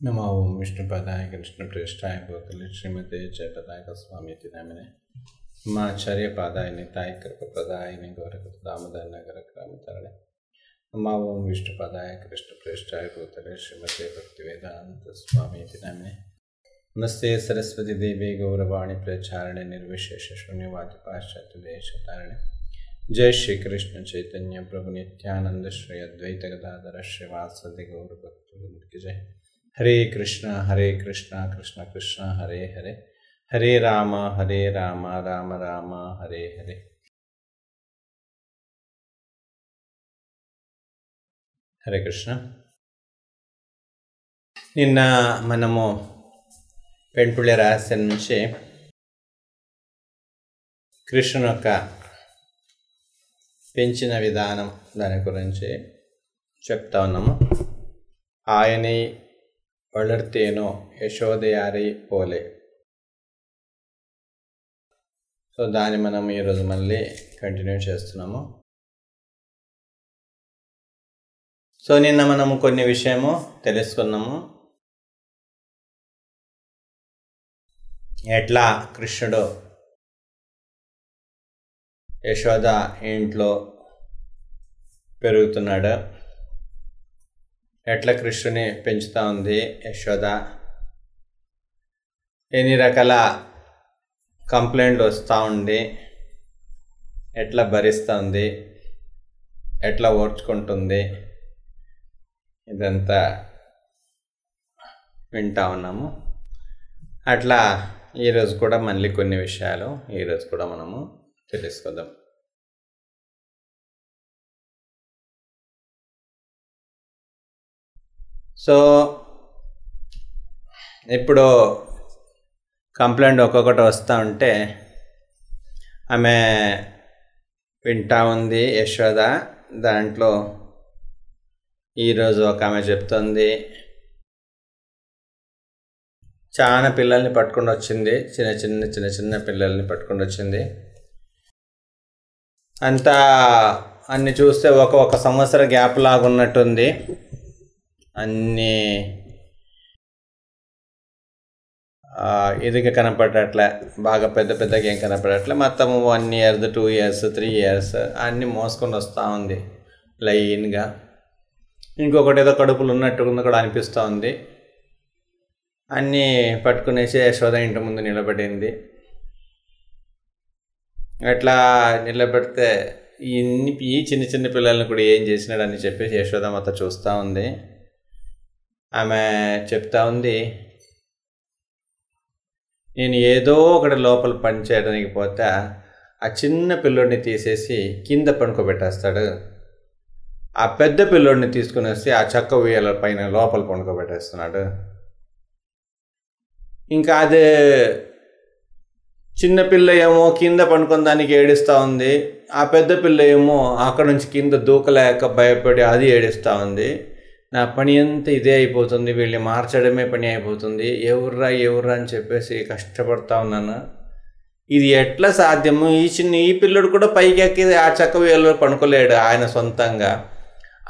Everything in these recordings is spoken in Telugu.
नमो विष्णुपदाय कृष्णप्रेष्ठाय भूतले श्रीमते जयपदाय स्वामीति नामिने माचार्यपादाय निताय कृपप्रदाय गौरदामोदर नगर क्रामतरणे नमो ओं विष्णुपदाय कृष्णप्रेष्ठाय भूतले श्रीमते भक्तिवेदान्त स्वामीति नामिने नमस्ते सरस्वती देवी गौरवाणी प्रचारणे निर्विशेष शून्यवादी पाश्चात्य देशतारणे जय श्री कृष्ण चैतन्य प्रभु नित्यानंद श्री अद्वैत गदाधर श्रीवासदि गौर भक्त की जय। హరే కృష్ణ హరే కృష్ణ కృష్ణ కృష్ణ హరే హరే. హరే రామ హరే రామ రామ రామ హరే హరే. హరే కృష్ణ. నిన్న మనము పెంటుళ్ళ రహస్యం నుంచి కృష్ణుని యొక్క పెంచిన విధానం దాని గురించి చెప్తా ఉన్నాము. ఆయనే వళర్తేనో యశోదయారి పోలే సో దాన్ని మనం ఈరోజు మళ్ళీ కంటిన్యూ చేస్తున్నాము సో నిన్న మనము కొన్ని విషయము తెలుసుకున్నాము ఎట్లా కృష్ణుడు యశోద ఇంట్లో పెరుగుతున్నాడు ఎట్ల కృష్ణుని పెంచుతూ ఉంది యశోద? ఎన్ని రకాల కంప్లైంట్లు వస్తూ ఉండి ఎట్లా భరిస్తూ ఉంది? ఎట్లా ఓర్చుకుంటుంది? ఇదంతా వింటా ఉన్నాము. అట్లా ఈరోజు కూడా మళ్ళీ కొన్ని విషయాలు ఈరోజు కూడా మనము తెలుసుకుందాం. సో ఇప్పుడు కంప్లైంట్ ఒక్కొక్కటి వస్తూ ఉంటే ఆమె వింటా ఉంది యశోద దాంట్లో ఈరోజు ఒక ఆమె చెప్తుంది. చాలా పిల్లల్ని పట్టుకొని వచ్చింది. చిన్న చిన్న చిన్న చిన్న పిల్లల్ని పట్టుకొని వచ్చింది. అంతా అన్ని చూస్తే ఒక ఒక సంవత్సర గ్యాప్ లాగా ఉన్నట్టుంది అన్నీ ఇదిగా కనపడట్లే. బాగా పెద్ద పెద్దగా ఏం కనపడట్లే. మొత్తం one years two years three years అన్నీ మోసుకొని వస్తూ ఉంది. లైన్గా. ఇంకొకటి ఏదో కడుపులు ఉన్నట్టు కూడా అనిపిస్తూ ఉంది. అన్నీ పట్టుకునేసి యశోద ఇంటి ముందు నిలబడింది. అట్లా నిలబెడితే ఇన్ని ఈ చిన్న చిన్న పిల్లల్ని కూడా ఏం చేసినాడని చెప్పేసి యశోద మొత్తం చూస్తూ ఉంది. ఆమె చెప్తా ఉంది నేను ఏదో ఒకటి లోపల పని చేయడానికి పోతే ఆ చిన్న పిల్లోడిని తీసేసి కింద పండుకోబెట్టేస్తాడు. ఆ పెద్ద పిల్లోడిని తీసుకుని వస్తే ఆ చక్క ఉయ్యాల పైన లోపల పండుకోబెట్టేస్తున్నాడు. ఇంకా అది చిన్న పిల్ల ఏమో కింద పనుకొని దానికి ఏడుస్తూ ఉంది ఆ పెద్ద పిల్ల ఏమో అక్కడ నుంచి కింద దూకలేక భయపడి అది ఏడుస్తూ ఉంది. నా పని అంతా ఇదే అయిపోతుంది వీళ్ళని మార్చడమే పని అయిపోతుంది. ఎవర్రా ఎవర్రా అని చెప్పేసి కష్టపడతా ఉన్నాను ఇది ఎట్లా సాధ్యము? ఈ చిన్న ఈ పిల్లడు కూడా పైకి ఎక్కి ఆ చక్క వేలో పనుకోలేడు ఆయన సొంతంగా.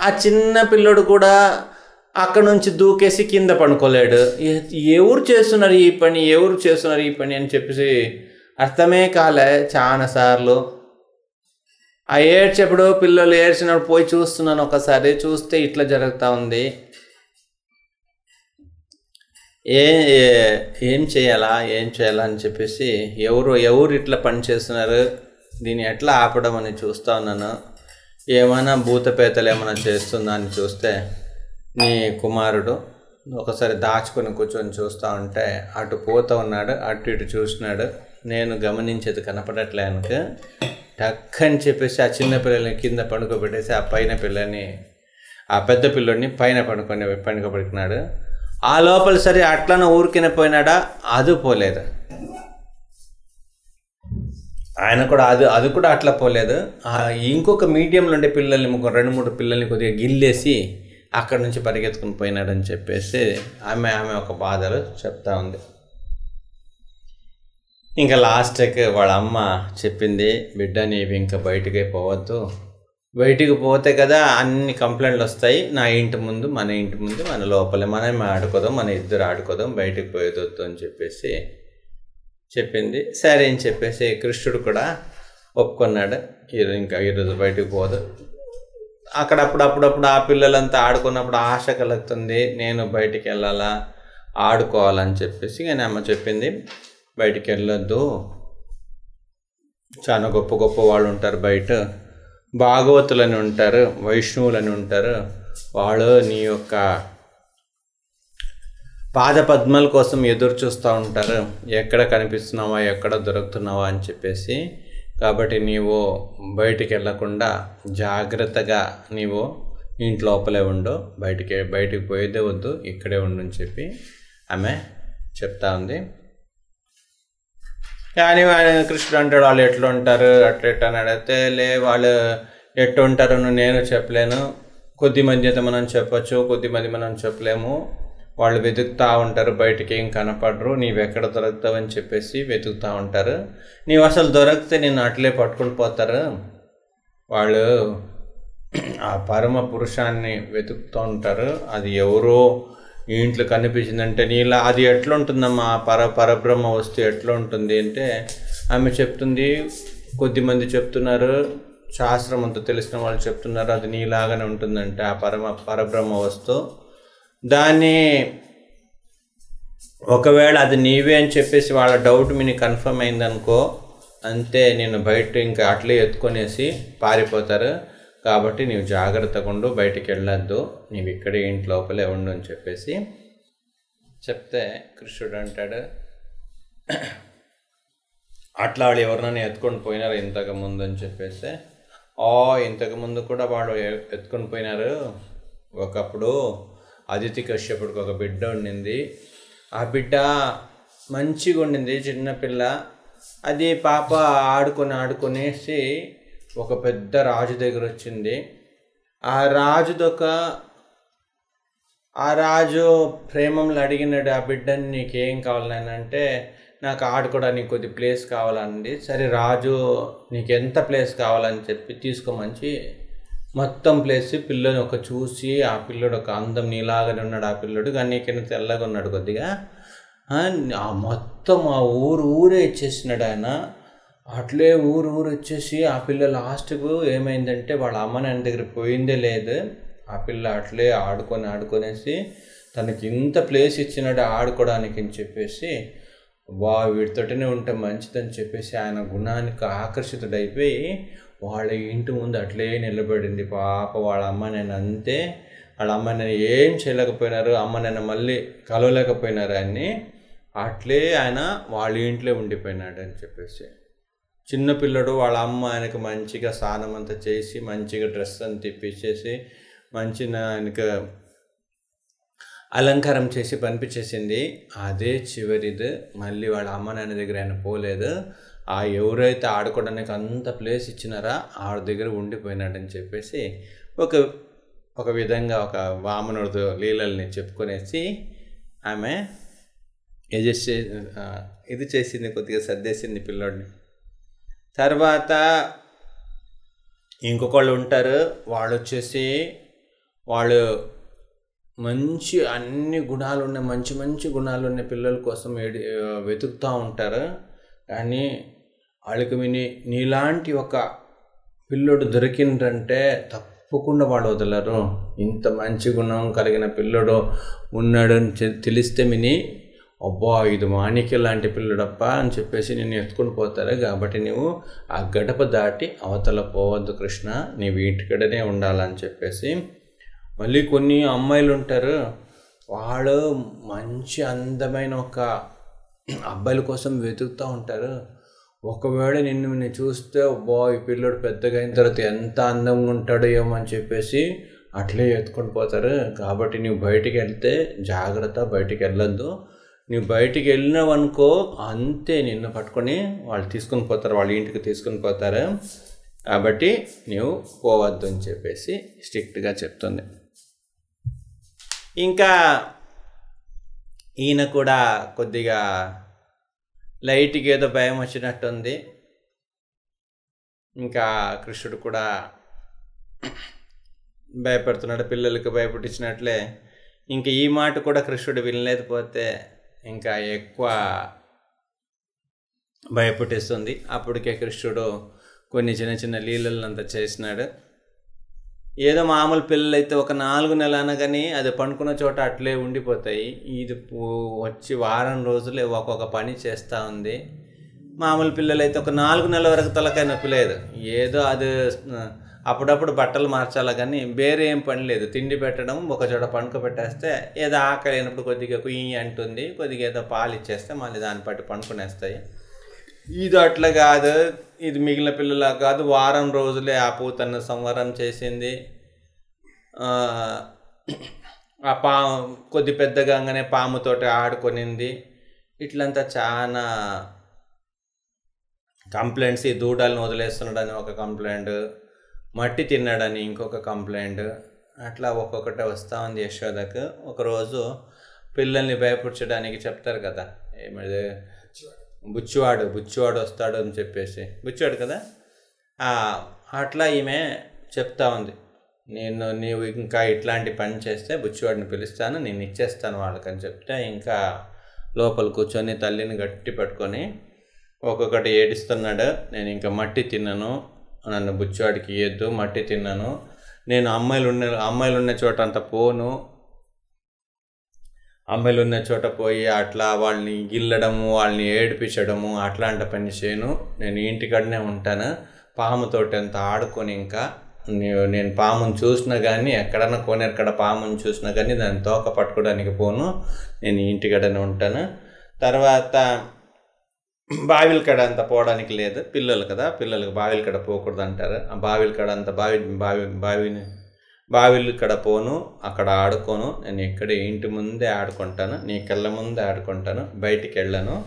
ఆ చిన్న పిల్లడు కూడా అక్కడ నుంచి దూకేసి కింద పడుకోలేడు. ఎవరు చేస్తున్నారు ఈ పని? ఎవరు చేస్తున్నారు ఈ పని? అని చెప్పేసి అర్థమే కాలే చాలాసార్లు ఆ ఏడ్చేప్పుడు పిల్లలు ఏడ్చినప్పుడు పోయి చూస్తున్నాను ఒకసారి చూస్తే ఇట్లా జరుగుతూ ఉంది. ఏ ఏం చేయాలా ఏం చేయాలా అని చెప్పేసి ఎవరు ఎవరు ఇట్లా పని చేస్తున్నారు దీన్ని ఎట్లా ఆపడం అని చూస్తూ ఉన్నాను. ఏమైనా భూతపేతలు ఏమైనా చేస్తుందా అని చూస్తే నీ కుమారుడు ఒకసారి దాచుకొని కూర్చొని చూస్తూ ఉంటే అటు పోతూ ఉన్నాడు అటు ఇటు చూసినాడు నేను గమనించేది కనపడట్లేనుక టక్ అని చెప్పేసి ఆ చిన్న పిల్లల్ని కింద పండుకోబెట్టేసి ఆ పైన పిల్లని ఆ పెద్ద పిల్లోడిని పైన పండుకొని పండుకోబెట్టినాడు ఆ లోపల సరే అట్లనే ఊరికిన పోయినాడా? అది పోలేదు. ఆయన కూడా అది అది కూడా అట్లా పోలేదు. ఇంకొక మీడియంలో ఉండే పిల్లల్ని రెండు మూడు పిల్లల్ని కొద్దిగా గిల్లేసి అక్కడ నుంచి పరిగెత్తుకుని పోయినాడని చెప్పేసి ఆమె ఆమె ఒక బాధలు చెప్తా ఉంది. ఇంకా లాస్ట్కి వాళ్ళ అమ్మ చెప్పింది బిడ్డ నీవి ఇంకా బయటికి పోవద్దు. బయటికి పోతే కదా అన్ని కంప్లైంట్లు వస్తాయి. నా ఇంటి ముందు మన ఇంటి ముందు మన లోపలే మనం ఆడుకోదాం మన ఇద్దరు ఆడుకోదాం బయటికి పోయేదొద్దు అని చెప్పేసి చెప్పింది. సరే అని చెప్పేసి కృష్ణుడు కూడా ఒప్పుకున్నాడు. ఈరోజు ఇంకా ఈరోజు బయటికి పోదు. అక్కడ అప్పుడప్పుడప్పుడు ఆ పిల్లలంతా ఆడుకున్నప్పుడు ఆశ కలుగుతుంది. నేను బయటికి వెళ్ళాలా? ఆడుకోవాలని చెప్పేసి కానీ అమ్మ చెప్పింది. బయటికి వెళ్ళొద్దు చాలా గొప్ప గొప్ప వాళ్ళు ఉంటారు బయట. భాగవతులని ఉంటారు వైష్ణవులని ఉంటారు. వాళ్ళు నీ యొక్క పాద పద్మల కోసం ఎదురు చూస్తూ ఉంటారు. ఎక్కడ కనిపిస్తున్నావా ఎక్కడ దొరుకుతున్నావా అని చెప్పేసి. కాబట్టి నీవు బయటికి వెళ్ళకుండా జాగ్రత్తగా నీవు ఇంటి లోపలే ఉండు. బయటికి బయటికి పోయేదే వద్దు. ఇక్కడే ఉండు అని చెప్పి ఆమె చెప్తా ఉంది. కానీ ఆయన కృష్ణుడు అంటాడు వాళ్ళు ఎట్లా ఉంటారు? అట్లా ఎట్లా? అని అడిగితే లే వాళ్ళు ఎట్లా ఉంటారు నేను చెప్పలేను. కొద్ది మంది అయితే మనం చెప్పచ్చు కొద్ది మంది మనం చెప్పలేము. వాళ్ళు వెతుకుతూ ఉంటారు బయటికి ఏం కనపడరు. నీవు ఎక్కడ దొరుకుతావని చెప్పేసి వెతుకుతూ ఉంటారు. నీవు అసలు దొరికితే నేను అట్లే పట్టుకుని పోతారు? వాళ్ళు ఆ పరమ పురుషాన్ని వెతుకుతూ ఉంటారు. అది ఎవరో ఇంట్లో కనిపించిందంటే నీలా అది ఎట్లుంటుందమ్మా? పర పరబ్రహ్మ వస్తే ఎట్లా ఉంటుంది అంటే ఆమె చెప్తుంది కొద్దిమంది చెప్తున్నారు శాస్త్రం అంతా తెలిసిన వాళ్ళు చెప్తున్నారు అది నీలాగానే ఉంటుందంటే ఆ పరమ పరబ్రహ్మ వస్తు దాన్ని ఒకవేళ అది నీవే అని చెప్పేసి వాళ్ళ డౌట్ మీ కన్ఫర్మ్ అయిందనుకో అంతే నేను బయట ఇంకా అట్లే ఎత్తుకొనేసి పారిపోతారు. కాబట్టి నీవు జాగ్రత్తగా ఉండు బయటికి వెళ్ళొద్దు. నీవు ఇక్కడే ఇంటి లోపలే ఉండు అని చెప్పేసి చెప్తే కృష్ణుడు అంటాడు అట్లా వాళ్ళు ఎవరినైనా ఎత్తుకొని పోయినారు ఇంతకు ముందు అని చెప్పేసి? ఓ ఇంతకు ముందు కూడా వాళ్ళు ఎత్తుకొని పోయినారు. ఒకప్పుడు అదితి కశ్యపుడికి ఒక బిడ్డ ఉండింది. ఆ బిడ్డ మంచిగా ఉండింది చిన్నపిల్ల అది పాప ఆడుకొని ఆడుకునేసి ఒక పెద్ద రాజు దగ్గర వచ్చింది. ఆ రాజుదొక ఆ రాజు ప్రేమంలో అడిగినాడు ఆ బిడ్డని నీకేం కావాలని అంటే నాకు ఆడుకోవడానికి కొద్ది ప్లేస్ కావాలండి. సరే రాజు నీకు ఎంత ప్లేస్ కావాలని చెప్పి తీసుకోమంచి మొత్తం ప్లేస్ పిల్లని ఒక చూసి ఆ పిల్లడు ఒక అందం నీలాగానే ఉన్నాడు ఆ పిల్లడు. కానీ నీకైనా తెల్లగా ఉన్నాడు కొద్దిగా. ఆ మొత్తం ఆ ఊరు ఊరే ఇచ్చేసినాడు ఆయన. అట్లే ఊరు ఊరు వచ్చేసి ఆ పిల్ల లాస్ట్కు ఏమైందంటే వాళ్ళ అమ్మ నాన్న దగ్గర పోయిందే లేదు. ఆ పిల్ల అట్లే ఆడుకొని ఆడుకొనేసి తనకి ఇంత ప్లేస్ ఇచ్చినాడు ఆడుకోవడానికి అని చెప్పేసి వా వీటితోటనే ఉంటే మంచిదని చెప్పేసి ఆయన గుణానికి ఆకర్షితుడైపోయి వాళ్ళ ఇంటి ముందు అట్లే నిలబడింది. పాప వాళ్ళ అమ్మ నేను అంతే. వాళ్ళ అమ్మ నేను ఏం చేయలేకపోయినారు. అమ్మ నేను మళ్ళీ కలవలేకపోయినారు అని అట్లే ఆయన వాళ్ళ ఇంట్లో ఉండిపోయినాడు అని చెప్పేసి. చిన్నపిల్లడు వాళ్ళ అమ్మ ఆయనకు మంచిగా స్నానం అంతా చేసి మంచిగా డ్రెస్ అంతా తిప్పించేసి మంచి ఆయనకు అలంకారం చేసి పంపించేసింది. అదే చివరిది. మళ్ళీ వాళ్ళ అమ్మ నాన్న దగ్గర ఆయన పోలేదు. ఆ ఎవరైతే ఆడుకోవడానికి అంత ప్లేస్ ఇచ్చినారా ఆడ దగ్గర ఉండిపోయినాడని చెప్పేసి ఒక ఒక విధంగా ఒక వామనుడు లీలల్ని చెప్పుకొనేసి ఆమె ఎజెస్ట్ ఇది చేసింది కొద్దిగా సర్దేసింది పిల్లోడిని. తర్వాత ఇంకొకళ్ళు ఉంటారు. వాళ్ళు వచ్చేసి వాళ్ళు మంచి అన్ని గుణాలు ఉన్న మంచి మంచి గుణాలు ఉన్న పిల్లల కోసం ఏడి వెతుకుతూ ఉంటారు. కానీ వాళ్ళకి విని నీలాంటి ఒక పిల్లోడు దొరికిందంటే తప్పకుండా వాళ్ళు వదలరు. ఇంత మంచి గుణం కలిగిన పిల్లోడు ఉన్నాడు అని తెలిస్తే మిని అబ్బా ఇది మాణిక్య లాంటి పిల్లడప్ప అని చెప్పేసి నేను ఎత్తుకుని పోతారు. కాబట్టి నువ్వు ఆ గడప దాటి అవతల పోవద్దు కృష్ణ. నీవు ఇంటికడనే ఉండాలని చెప్పేసి మళ్ళీ కొన్ని అమ్మాయిలు ఉంటారు. వాళ్ళు మంచి అందమైన ఒక అబ్బాయిల కోసం వెతుకుతూ ఉంటారు. ఒకవేళ నిన్ను నేను చూస్తే అబ్బా ఈ పిల్లడు పెద్దగా అయిన తర్వాత ఎంత అందంగా ఉంటాడో ఏమో అని చెప్పేసి అట్లే ఎత్తుకొని పోతారు. కాబట్టి నువ్వు బయటికి వెళ్తే జాగ్రత్త బయటికి వెళ్ళొద్దు. నువ్వు బయటికి వెళ్ళినావనుకో అంతే నిన్ను పట్టుకొని వాళ్ళు తీసుకొని పోతారు వాళ్ళ ఇంటికి తీసుకొని పోతారు. కాబట్టి నువ్వు పోవద్దు అని చెప్పేసి స్ట్రిక్ట్గా చెప్తుంది. ఇంకా ఈయన కూడా కొద్దిగా లైట్కి ఏదో భయం వచ్చినట్టుంది. ఇంకా కృష్ణుడు కూడా భయపడుతున్నాడు పిల్లలకు భయపెట్టించినట్లే. ఇంకా ఈ మాట కూడా కృష్ణుడు వినలేకపోతే ఇంకా ఎక్కువ భయపెట్టిస్తుంది. అప్పటికే కృష్ణుడు కొన్ని చిన్న చిన్న లీలలంతా చేసినాడు. ఏదో మామూలు పిల్లలు అయితే ఒక నాలుగు నెలలు అనగానే అది పండుకున్న చోట అట్లే ఉండిపోతాయి. ఇది వచ్చి వారం రోజులు ఒక్కొక్క పని చేస్తూ ఉంది. మామూలు పిల్లలు అయితే ఒక నాలుగు నెలల వరకు తలకాయ నొప్పి లేదు. ఏదో అది అప్పుడప్పుడు బట్టలు మార్చాలి కానీ వేరే ఏం పని లేదు. తిండి పెట్టడం ఒక చోట పండుక పెట్టేస్తే ఏదో ఆకలి అయినప్పుడు కొద్దిగా కుయ్యి అంటుంది కొద్దిగా ఏదో పాలు ఇచ్చేస్తే మళ్ళీ దాన్ని బట్టి పండుకునేస్తాయి. ఇది అట్లా కాదు. ఇది మిగిలిన పిల్లలా కాదు. వారం రోజులే ఆ పూతను సంవరం చేసింది. ఆ, పా కొద్ది పెద్దగానే పాముతోటి ఆడుకొనింది. ఇట్లంతా చాలా కంప్లైంట్స్ ఈ దూడలను వదిలేస్తున్నాడని ఒక కంప్లైంట్. మట్టి తిన్నాడని ఇంకొక కంప్లైంట్ అట్లా ఒక్కొక్కటి వస్తూ ఉంది యశోదకు. ఒకరోజు పిల్లల్ని భయపరచడానికి చెప్తారు కదా ఏమిది? బుచ్చివాడు బుచ్చివాడు వస్తాడు అని చెప్పేసి. బుచ్చివాడు కదా? అట్లా ఈమె చెప్తా ఉంది. నేను నీవు ఇంకా ఇట్లాంటి పని చేస్తే బుచ్చివాడిని పిలుస్తాను నేను ఇచ్చేస్తాను వాళ్ళకని చెప్తే ఇంకా లోపల కూర్చొని తల్లిని గట్టి పట్టుకొని ఒక్కొక్కటి ఏడుస్తున్నాడు. నేను ఇంకా మట్టి తిన్నాను నన్ను బుచ్చివాడికి ఇయ్యద్దు మట్టి తిన్నాను. నేను అమ్మాయిలు ఉన్న అమ్మాయిలు ఉన్న చోట అంత పోను. అమ్మాయిలు ఉన్న చోట పోయి అట్లా వాళ్ళని గిల్లడము వాళ్ళని ఏడిపించడము అట్లాంటి పని చేయను. నేను ఇంటికాడనే ఉంటాను. పాముతోటి అంత ఆడుకొని ఇంకా నేను పాముని చూసినా కానీ ఎక్కడన్నా కోనెక్కడ పాముని చూసినా కానీ దాన్ని తోక పట్టుకోవడానికి పోను. నేను ఇంటికాడనే ఉంటాను. తర్వాత బావిల కడ అంత పోవడానికి లేదు. పిల్లలు కదా పిల్లలకు బావిల కడ పోకూడదు అంటారు. ఆ బావిల కడ అంత బావి బావి బావిని బావిల కడ పోను అక్కడ ఆడుకోను. నేను ఇక్కడ ఇంటి ముందే ఆడుకుంటాను నీ కళ్ళ ముందే ఆడుకుంటాను బయటికి వెళ్ళను.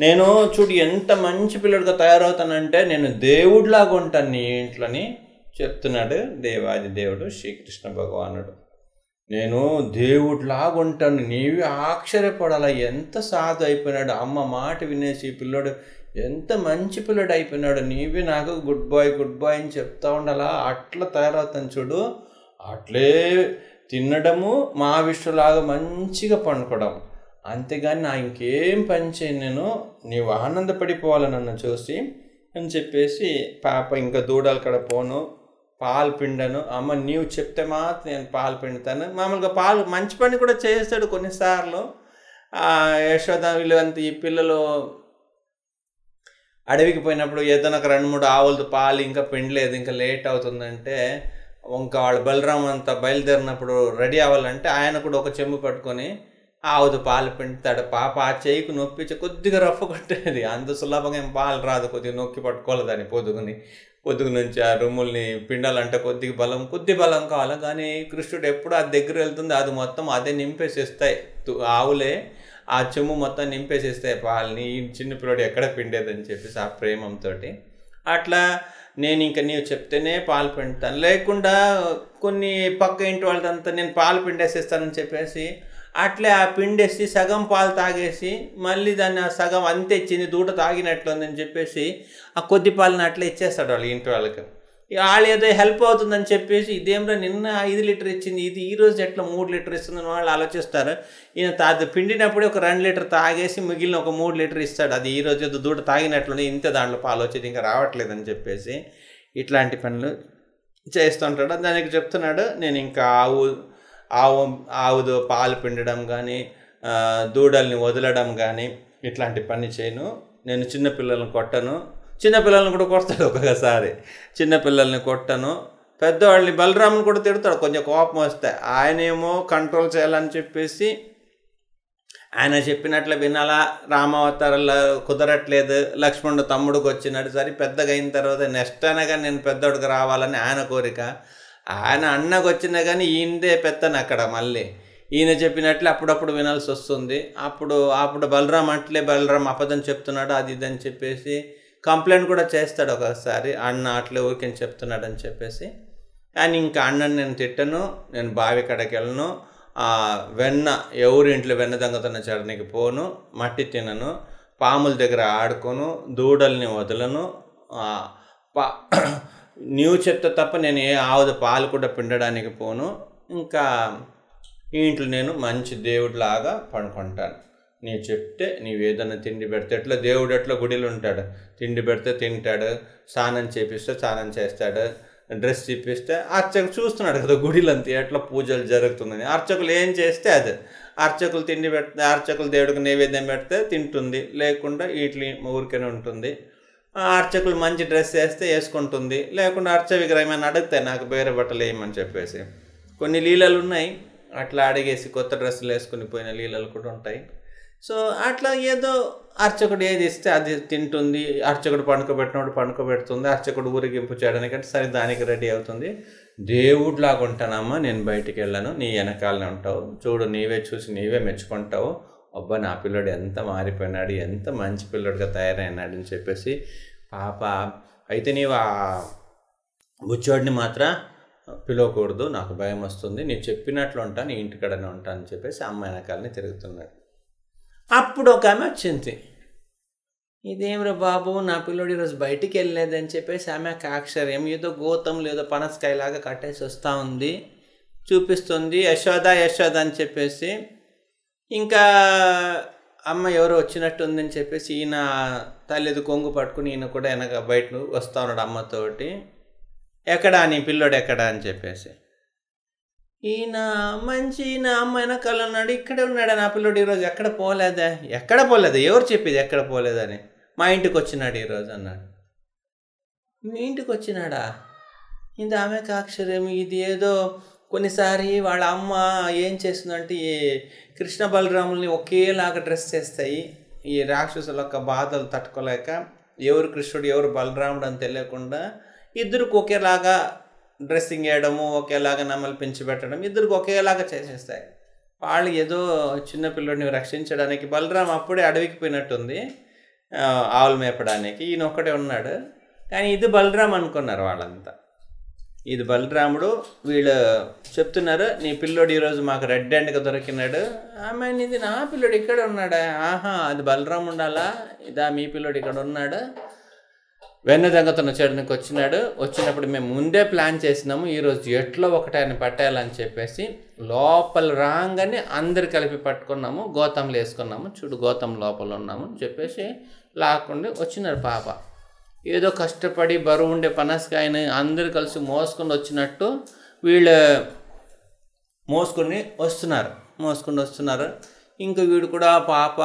నేను చూడు ఎంత మంచి పిల్లడిగా తయారవుతానంటే నేను దేవుడిలాగా ఉంటాను నీ ఇంట్లోని చెప్తున్నాడు దేవాది దేవుడు శ్రీకృష్ణ భగవానుడు. నేను దేవుడిలాగా ఉంటాను. నీవి ఆశ్చర్యపడాల? ఎంత సాధు అయిపోయినాడు అమ్మ మాట వినేసి పిల్లోడు ఎంత మంచి పిల్లడు అయిపోయినాడు నీవి నాకు గుడ్ బాయ్ గుడ్ బాయ్ అని చెప్తా ఉండాలా? అట్లా తయారవుతాను చూడు. అట్లే తినడము మా విష్ణులాగా మంచిగా పండుకోవడం. అంతేగాని నా ఇంకేం పని చేయను నేను. నీవు ఆనందపడిపోవాలి నన్ను చూసి? అని చెప్పేసి పాప ఇంకా దూడలు కడ పోను. పాలు పిండను. అమ్మ నీవు చెప్తే మాత్రం నేను పాలు పిండుతాను. మామూలుగా పాలు మంచి పని కూడా చేస్తాడు కొన్నిసార్లు. ఆ, యశోద వీళ్ళంతా ఈ పిల్లలు అడవికి పోయినప్పుడు ఏదైనా ఒక రెండు మూడు ఆవులతో పాలు ఇంకా పిండలేదు. ఇంకా లేట్ అవుతుందంటే ఇంకా వాళ్ళు బలరాం అంతా బయలుదేరినప్పుడు రెడీ అవ్వాలంటే ఆయన కూడా ఒక చెంబు పట్టుకొని ఆవుది పాలు పిండుతాడు. పాప ఆ చేయికి నొప్పించి కొద్దిగా రఫ్ కొట్టేది. అంత సులభంగా ఏం పాలు రాదు. కొద్దిగా నొక్కి పట్టుకోవాలి దాన్ని పొదుగుని. పొద్దుగు నుంచి ఆ రొమ్ముల్ని పిండాలంటే కొద్దిగా బలం కొద్ది బలం కావాలి. కానీ కృష్ణుడు ఎప్పుడు ఆ దగ్గర వెళ్తుంది అది మొత్తం అదే నింపేసేస్తాయి. తు- ఆవులే ఆ చెమ్ము మొత్తం నింపేసేస్తాయి. పాలని ఈ చిన్న పిల్లడు ఎక్కడ పిండేదని చెప్పేసి ఆ ప్రేమంతో అట్లా నేను ఇంకా నీవు చెప్తేనే పాలు పిండుతాను. లేకుండా కొన్ని పక్క ఇంటి వాళ్ళదంతా నేను పాలు పిండేసేస్తానని చెప్పేసి అట్లే ఆ పిండేసి సగం పాలు తాగేసి మళ్ళీ దాన్ని ఆ సగం అంతే ఇచ్చింది దూడ తాగినట్లుందని చెప్పేసి ఆ కొద్ది పాలను అట్లే ఇచ్చేస్తాడు వాళ్ళు ఇంటి వాళ్ళకి. వాళ్ళు ఏదో హెల్ప్ అవుతుందని చెప్పేసి ఇదేమ్రా నిన్న ఐదు లీటర్ ఇచ్చింది ఇది ఈ రోజు ఎట్లా మూడు లీటర్ ఇస్తుందని వాళ్ళు ఆలోచిస్తారు. ఈయన తా పిండినప్పుడే ఒక రెండు లీటర్ తాగేసి మిగిలిన ఒక మూడు లీటర్ ఇస్తాడు. అది ఈ రోజు ఏదో దూడ తాగినట్లుంది ఇంత దాంట్లో పాలు వచ్చేది ఇంకా రావట్లేదని చెప్పేసి ఇట్లాంటి పనులు చేస్తుంటాడు. దానికి చెప్తున్నాడు నేను ఇంకా ఆవు ఆవు ఆవుతో పాలు పిండడం కానీ దూడల్ని వదలడం కానీ ఇట్లాంటి పని చేయను. నేను చిన్నపిల్లల్ని కొట్టను. చిన్నపిల్లల్ని కూడా కొడతాడు ఒక్కొక్కసారి. చిన్నపిల్లల్ని కొట్టను. పెద్దవాళ్ళని బలరాముని కూడా తిడతాడు. కొంచెం కోపం వస్తే. ఆయనేమో కంట్రోల్ చేయాలని చెప్పేసి ఆయన చెప్పినట్లు వినాలా రామావతారంలో కుదరట్లేదు. లక్ష్మణుడు తమ్ముడికి వచ్చినట్టు సరే పెద్దగా అయిన తర్వాత నెక్స్ట్ అనగా నేను పెద్దోడికి రావాలని ఆయన కోరిక. ఆయన అన్నకు వచ్చినా కానీ ఈయనదే పెత్తను అక్కడ మళ్ళీ. ఈయన చెప్పినట్లు అప్పుడప్పుడు వినాల్సి వస్తుంది. అప్పుడు అప్పుడు బలరాం అట్లే బలరాం అపదని చెప్తున్నాడు అది ఇది అని చెప్పేసి కంప్లైంట్ కూడా చేస్తాడు ఒకసారి. అన్న అట్లే ఊరికని చెప్తున్నాడు అని చెప్పేసి. కానీ ఇంకా అన్నని నేను తిట్టను నేను బావి కడకి వెళ్ళను వెన్న ఎవరి ఇంట్లో వెన్న దొంగతన చరణికి పోను మట్టి తినను పాముల దగ్గర ఆడుకోను దూడల్ని వదలను పా నీవు చెప్తే తప్ప నేను ఏ ఆవుద పాలు కూడా పిండడానికి పోను. ఇంకా ఇంట్లో నేను మంచి దేవుడిలాగా పడుకుంటాను. నీ చెప్తే నీవు ఏదైనా తిండి పెడితే ఎట్లా? దేవుడు ఎట్లా గుడిలో ఉంటాడు? తిండి పెడితే తింటాడు స్నానం చేపిస్తే స్నానం చేస్తాడు డ్రెస్ ఇప్పిస్తే అర్చకులు చూస్తున్నాడు కదా గుడిలో అంతే ఎట్లా పూజలు జరుగుతుందని. అర్చకులు ఏం చేస్తే అది. అర్చకులు తిండి పెడితే అర్చకులు దేవుడికి నైవేద్యం పెడితే తింటుంది. లేకుండా వీటి ఊరికనే ఉంటుంది. అర్చకులు మంచి డ్రెస్ వేస్తే వేసుకుంటుంది. లేకుండా అర్చ విగ్రహం అని అడిగితే నాకు వేరే బట్టలు వేయమని చెప్పేసి. కొన్ని లీలలు ఉన్నాయి. అట్లా అడిగేసి కొత్త డ్రెస్సులు వేసుకుని పోయిన లీలలు కూడా ఉంటాయి. సో అట్లా ఏదో అర్చకుడు ఏది ఇస్తే అది తింటుంది. అర్చకుడు పండుకోబెట్టినప్పుడు పండుకోబెడుతుంది. అర్చకుడు ఊరిగింపు చేయడానికంటే సరే దానికి రెడీ అవుతుంది. దేవుడిలాగా ఉంటానమ్మా నేను బయటికి వెళ్ళాను. నీ వెనకాలనే ఉంటావు. చూడు నీవే చూసి నీవే మెచ్చుకుంటావు. అబ్బా నా పిల్లడు ఎంత మారిపోయినాడు ఎంత మంచి పిల్లడిగా తయారైనాడు అని చెప్పేసి పాప అయితే నీవు ఆ బుచ్చోడిని మాత్రం పిలవకూడదు నాకు భయం వస్తుంది నేను చెప్పినట్లు ఉంటా నీ ఇంటికడనే ఉంటా అని చెప్పేసి అమ్మాయి వెనకాలని తిరుగుతున్నాడు. అప్పుడు ఒక ఆమె వచ్చింది. ఇదేమిరా బాబు నా పిల్లోడు ఈరోజు బయటికి వెళ్ళలేదని చెప్పేసి ఆమె కాక్షర్యం ఏదో గోతం లేదో పనసకాయలాగా కట్టేసి వస్తూ ఉంది చూపిస్తుంది యశోద యశోద అని చెప్పేసి ఇంకా అమ్మ ఎవరో వచ్చినట్టు ఉందని చెప్పేసి ఈయన తల్లిది కొంగు పట్టుకుని ఈయన కూడా వెనక బయట వస్తూ ఉన్నాడు అమ్మతోటి. ఎక్కడా నీ పిల్లోడు ఎక్కడా అని చెప్పేసి. ఈయన మంచి ఈయన అమ్మ వెనకాల ఉన్నాడు ఇక్కడే ఉన్నాడు నా పిల్లోడు ఈరోజు? ఎక్కడ పోలేదా? ఎక్కడ పోలేదు? ఎవరు చెప్పేది ఎక్కడ పోలేదని? మా ఇంటికి వచ్చినాడు ఈరోజు అన్నాడు. మీ ఇంటికి వచ్చినాడా? ఇది ఆమె కాక్షర్యం ఇది ఏదో కొన్నిసారి వాళ్ళ అమ్మ ఏం చేస్తుందంటే ఈ కృష్ణ బలరాముల్ని ఒకేలాగా డ్రెస్ చేస్తాయి. ఈ రాక్షసుల యొక్క బాధలు తట్టుకోలేక ఎవరు కృష్ణుడు ఎవరు బలరాముడు అని తెలియకుండా ఇద్దరికి ఒకేలాగా డ్రెస్సింగ్ వేయడము ఒకేలాగా నమ్మలు పెంచి పెట్టడం ఇద్దరికి ఒకేలాగా చేసేస్తాయి. వాళ్ళు ఏదో చిన్నపిల్లడిని రక్షించడానికి బలరాం అప్పుడే అడవికి పోయినట్టుంది ఆవులు మేపడానికి. ఈయన ఒక్కడే ఉన్నాడు. కానీ ఇది బలరాం అనుకున్నారు వాళ్ళంతా. ఇది బలరాముడు వీళ్ళు చెప్తున్నారు నీ పిల్లోడు ఈరోజు మాకు రెడ్ హ్యాండ్గా దొరికినాడు. ఆమె ఇది నా పిల్లోడు ఇక్కడ ఉన్నాడా? ఆహా అది బలరాము ఉండాలా? ఇదా మీ పిల్లోడు ఇక్కడ ఉన్నాడు. వెన్న దెంగతన చేయడానికి వచ్చినాడు. వచ్చినప్పుడు మేము ముందే ప్లాన్ చేసినాము ఈరోజు ఎట్లా ఒకటి ఆయన పట్టేయాలని చెప్పేసి లోపల రాగానే అందరు కలిపి పట్టుకున్నాము గోతంలో వేసుకున్నాము చూడు గోతం లోపల ఉన్నాము అని చెప్పేసి లాక్కుండి వచ్చినారు పాప. ఏదో కష్టపడి బరువు ఉండే పనసకాయని అందరు కలిసి మోసుకొని వచ్చినట్టు వీళ్ళు మోసుకొని వస్తున్నారు. మోసుకొని వస్తున్నారు. ఇంకా వీడు కూడా పాప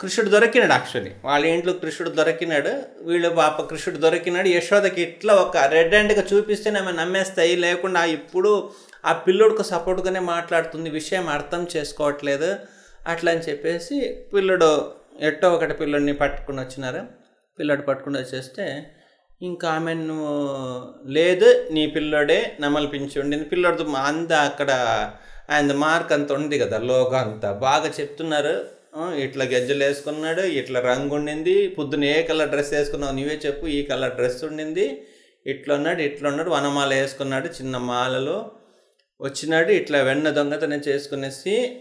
కృష్ణుడు దొరికినాడు యాక్చువల్లీ వాళ్ళ ఇంట్లో కృష్ణుడు దొరికినాడు. వీళ్ళు పాప కృష్ణుడు దొరికినాడు. యశోదకి ఇట్లా ఒక రెడ్ హ్యాండ్గా చూపిస్తేనే ఆమె నమ్మేస్తాయి. లేకుండా ఇప్పుడు ఆ పిల్లోడికి సపోర్ట్గానే మాట్లాడుతుంది. విషయం అర్థం చేసుకోవట్లేదు. అట్లా అని చెప్పేసి పిల్లడు ఎట్టో ఒకటి పిల్లడిని పట్టుకుని వచ్చినారు. పిల్లడు పట్టుకుని వచ్చేస్తే ఇంకా ఆమె నువ్వు లేదు నీ పిల్లోడే నమలిపించి ఉండింది. పిల్లడితో అంత అక్కడ ఆయన మార్క్ అంత ఉంది కదా లోగో అంతా. బాగా చెప్తున్నారు. ఇట్లా గజ్జలు వేసుకున్నాడు ఇట్లా రంగు ఉండింది. పొద్దున ఏ కలర్ డ్రెస్ వేసుకున్నావు నువ్వే చెప్పు ఈ కలర్ డ్రెస్ ఉండింది. ఇట్లా ఉన్నాడు ఇట్లా ఉన్నాడు వనమాల వేసుకున్నాడు చిన్న మాలలో. వచ్చినాడు ఇట్లా వెన్న దొంగతనం చేసుకునేసి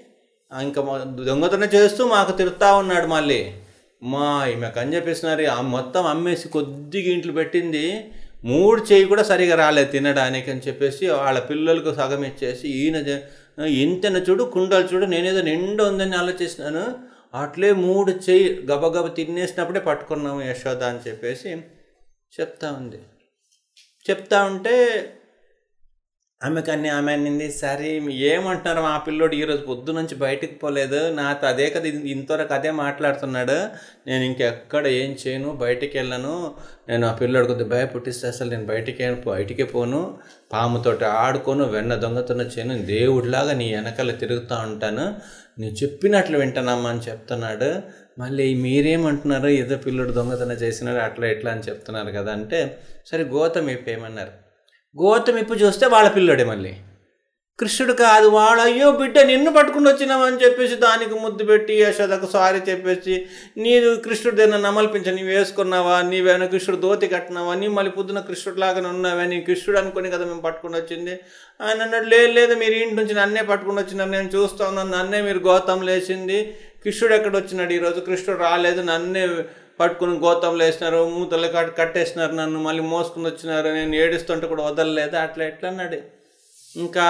ఇంకా దొంగతనం చేస్తూ మాకు తిరుగుతూ ఉన్నాడు మళ్ళీ. మా ఈమెకు అని చెప్పేసినారు ఆ మొత్తం అమ్మేసి కొద్దిగా ఇంట్లో పెట్టింది. మూడు చేయి కూడా సరిగా రాలేదు తినడానికి అని చెప్పేసి వాళ్ళ పిల్లలకు సగం ఇచ్చేసి ఈయన ఇంతన చూడు కుండలు చూడు నేనేదో నిండా ఉందని ఆలోచిస్తున్నాను. అట్లే మూడు చేయి గబగబ తినేసినప్పుడే పట్టుకున్నాము యశోద అని చెప్పేసి చెప్తా ఉంది. చెప్తా ఉంటే ఆమెకు ఆమె అన్నింది సరే ఏమంటున్నారు మా పిల్లోడు? ఈరోజు పొద్దు నుంచి బయటికి పోలేదు. నాతో అదే కదా ఇంతవరకు అదే మాట్లాడుతున్నాడు. నేను ఇంకెక్కడ ఏం చేయను బయటికి వెళ్ళను. నేను ఆ పిల్లోడు కొద్దిగా భయపుట్టిస్తే అసలు నేను బయటికి బయటికి పోను. పాముతోటి ఆడుకోను వెన్న దొంగతనం చేయను. దేవుడిలాగా నీ వెనకాల తిరుగుతూ ఉంటాను. నువ్వు చెప్పినట్లు వింటానమ్మా అని చెప్తున్నాడు. మళ్ళీ మీరేమంటున్నారు? ఏదో పిల్లోడు దొంగతనం చేసినాడు అట్లా ఇట్లా అని చెప్తున్నారు కదా అంటే సరే గోతం ఇప్పేయమన్నారు గోతం ఇప్పు చూస్తే వాళ్ళ పిల్లడే మళ్ళీ. కృష్ణుడు కాదు వాడు అయ్యో బిడ్డ నిన్ను పట్టుకుని వచ్చినామని చెప్పేసి దానికి ముద్దు పెట్టి యశోదకు సారీ చెప్పేసి నీవు కృష్ణుడు దేన్న నమల్పించ నీవు వేసుకున్నావా నీవేమైనా కృష్ణుడు దోతి కట్టినావా నీ మళ్ళీ పొద్దున కృష్ణుడు లాగానే ఉన్నావా నీ కృష్ణుడు అనుకుని కదా మేము పట్టుకుని వచ్చింది. ఆయన అన్నాడు లేదు లేదు మీరు ఇంటి నుంచి నన్నే పట్టుకుని వచ్చినారు నేను చూస్తా ఉన్నాను నన్నే మీరు గోతం లేచింది. కృష్ణుడు ఎక్కడ వచ్చినాడు? ఈరోజు కృష్ణుడు రాలేదు నన్నే పట్టుకుని గోతంలో వేసినారు మూతలు కట్ కట్టేసినారు నన్ను మళ్ళీ మోసుకుని వచ్చినారు నేను ఏడుస్తుంటే కూడా వదలలేదు అట్లా ఎట్లా అన్నాడు. ఇంకా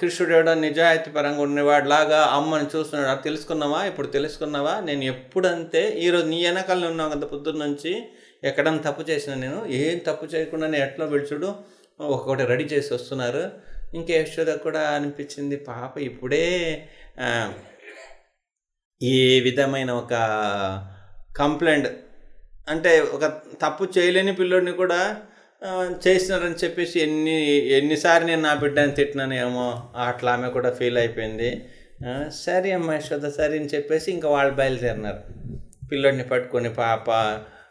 కృష్ణుడు నిజాయితీ పరంగా ఉండేవాడిలాగా అమ్మని చూస్తున్నాడు. అది తెలుసుకున్నావా? ఇప్పుడు తెలుసుకున్నావా? నేను ఎప్పుడంతే ఈరోజు నీ వెనకాలనే ఉన్నావు కదా పొద్దున్న నుంచి. ఎక్కడన్నా తప్పు చేసిన నేను ఏం తప్పు చేయకుండా నేను ఎట్లా పిలుచుడు ఒక్కొక్కటి రెడీ చేసి వస్తున్నారు. ఇంకా యశోద కూడా అనిపించింది పాప ఇప్పుడే ఏ ఈ విధమైన ఒక కంప్లైంట్. అంటే ఒక తప్పు చేయలేని పిల్లోడిని కూడా చేసినారని చెప్పేసి ఎన్ని ఎన్నిసార్లు నేను నా బిడ్డని తిట్టినానేమో అట్లా ఆమె కూడా ఫీల్ అయిపోయింది. సరే అమ్మా యశోద సరే అని చెప్పేసి ఇంకా వాళ్ళు బయలుదేరినారు. పిల్లోడిని పట్టుకొని పాప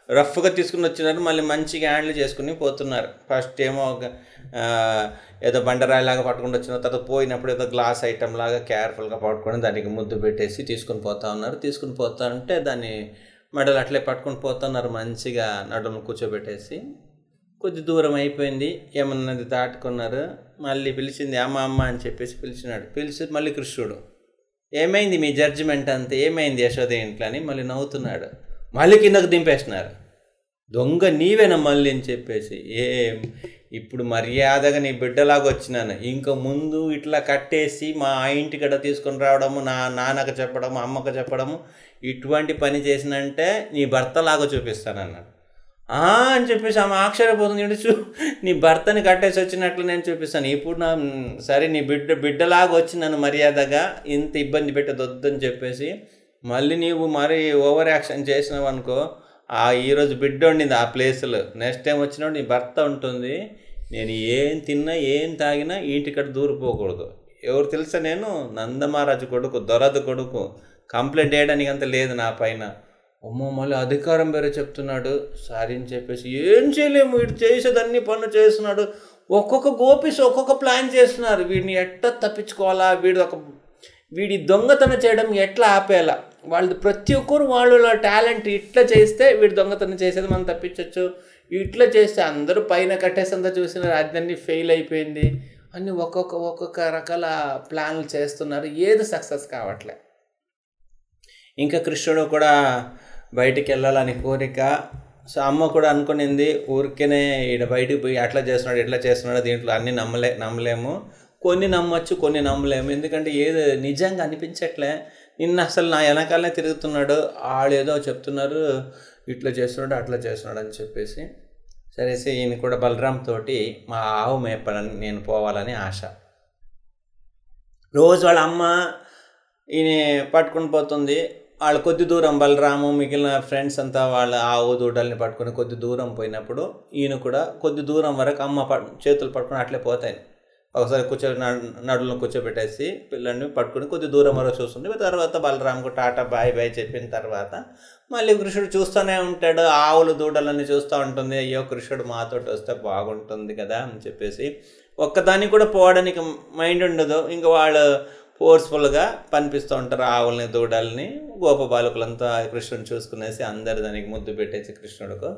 రఫ్గా తీసుకుని వచ్చినారు. మళ్ళీ మంచిగా హ్యాండిల్ చేసుకుని పోతున్నారు. ఫస్ట్ ఏమో ఒక, ఏదో బండరాయిలాగా పట్టుకుని వచ్చిన తర్వాత పోయినప్పుడు ఏదో గ్లాస్ ఐటమ్ లాగా కేర్ఫుల్గా పట్టుకొని దానికి ముద్దు పెట్టేసి తీసుకుని పోతా ఉన్నారు. తీసుకుని పోతా ఉంటే దాన్ని మెడలు అట్లే పట్టుకొని పోతున్నారు మంచిగా నడుము కూర్చోబెట్టేసి. కొద్ది దూరం అయిపోయింది. ఏమన్నది దాటుకున్నారు. మళ్ళీ పిలిచింది అమ్మ అమ్మ అని చెప్పేసి పిలిచినాడు. పిలిచి మళ్ళీ కృష్ణుడు ఏమైంది మీ జడ్జిమెంట్ అంతే? ఏమైంది యశోద ఇంట్లో? అని మళ్ళీ నవ్వుతున్నాడు. మళ్ళీ కిందకు దింపేసినారు. దొంగ నీవేనా మళ్ళీ? అని చెప్పేసి ఏం ఇప్పుడు మర్యాదగా నీ బిడ్డలాగా వచ్చినాను. ఇంక ముందు ఇట్లా కట్టేసి మా ఇంటి కడ తీసుకొని రావడము నా నాన్నకు చెప్పడము అమ్మకు చెప్పడము ఇటువంటి పని చేసినంటే నీ భర్తలాగా చూపిస్తానన్నాడు. అని చెప్పేసి ఆమె ఆశ్చర్యపోతుంది. "ఏంటి చూ నీ భర్తని కట్టేసి వచ్చినట్లు నేను చూపిస్తాను. ఇప్పుడు నా సరే నీ బిడ్డ బిడ్డలాగా వచ్చి నన్ను మర్యాదగా ఇంత ఇబ్బంది పెట్టదొద్దని చెప్పేసి మళ్ళీ నీవు మరీ ఓవర్ యాక్షన్ చేసినావు అనుకో ఆ ఈరోజు బిడ్డ ఉండింది ఆ ప్లేస్లో. నెక్స్ట్ టైం వచ్చినప్పుడు నీ భర్త ఉంటుంది. నేను ఏం తిన్నా ఏం తాగినా ఇంటికడ దూరిపోకూడదు ఎవరు తెలుసా నేను? నందమహారాజు కొడుకు దొరద కొడుకు. కంప్లైంట్ చేయడానికి అంత లేదు నా పైన. అమ్మో మళ్ళీ అధికారం వేరే చెప్తున్నాడు. సారీ అని చెప్పేసి ఏం చేయలేము వీడు చేసేదన్ని పనులు చేస్తున్నాడు. ఒక్కొక్క గోపిస్ ఒక్కొక్క ప్లాన్ చేస్తున్నారు. వీడిని ఎట్లా తప్పించుకోవాలా? వీడు ఒక వీడి దొంగతనం చేయడం ఎట్లా ఆపేయాల? వాళ్ళు ప్రతి ఒక్కరు వాళ్ళ టాలెంట్ ఇట్లా చేస్తే వీడు దొంగతనం చేసేది మనం తప్పించవచ్చు ఇట్లా చేస్తే అందరూ పైన కట్టేసంతా చూసిన రాజధాని ఫెయిల్ అయిపోయింది అన్ని ఒక్కొక్క ఒక్కొక్క రకాల ప్లాన్లు చేస్తున్నారు. ఏది సక్సెస్ కావట్లే. ఇంకా కృష్ణుడు కూడా బయటికి వెళ్ళాలని కోరిక. సో అమ్మ కూడా అనుకునింది ఊరికేనే ఈడ బయటికి పోయి అట్లా చేస్తున్నాడు ఇట్లా చేస్తున్నాడు దీంట్లో అన్నీ నమ్మలే నమ్మలేము. కొన్ని నమ్మచ్చు కొన్ని నమ్మలేము. ఎందుకంటే ఏది నిజంగా అనిపించట్లే. నిన్న అసలు నా వెనకాలనే తిరుగుతున్నాడు. వాళ్ళు ఏదో చెప్తున్నారు ఇట్లా చేస్తున్నాడు అట్లా చేస్తున్నాడు అని చెప్పేసి సరేసి ఈయన కూడా బలరాం తోటి మా ఆవు మేపడానికి నేను పోవాలని ఆశ. రోజు వాళ్ళ అమ్మ ఈయన పట్టుకుని పోతుంది. వాళ్ళు కొద్ది దూరం బలరాము మిగిలిన ఫ్రెండ్స్ అంతా వాళ్ళ ఆవు దూడల్ని పట్టుకుని కొద్ది దూరం పోయినప్పుడు ఈయన కూడా కొద్ది దూరం వరకు అమ్మ పట్ చేతులు పట్టుకుని అట్లే పోతాయి. ఒకసారి కూర్చో నడులను కూర్చోబెట్టేసి పిల్లల్ని పట్టుకొని కొద్ది దూరం వరకు చూస్తుంది. తర్వాత బలరాంకు టాటా బాయ్ బాయ్ చెప్పిన తర్వాత మళ్ళీ కృష్ణుడు చూస్తూనే ఉంటాడు ఆవులు దూడలన్నీ చూస్తూ ఉంటుంది అయ్యో కృష్ణుడు మాతోటి వస్తే బాగుంటుంది కదా అని చెప్పేసి ఒక్కదానికి కూడా పోవడానికి మైండ్ ఉండదు. ఇంకా వాళ్ళు ఫోర్స్ఫుల్గా పనిపిస్తూ ఉంటారు ఆవుల్ని దూడల్ని. గోప బాలకులంతా చూసుకునేసి అందరు దానికి ముద్దు పెట్టేసి కృష్ణుడికి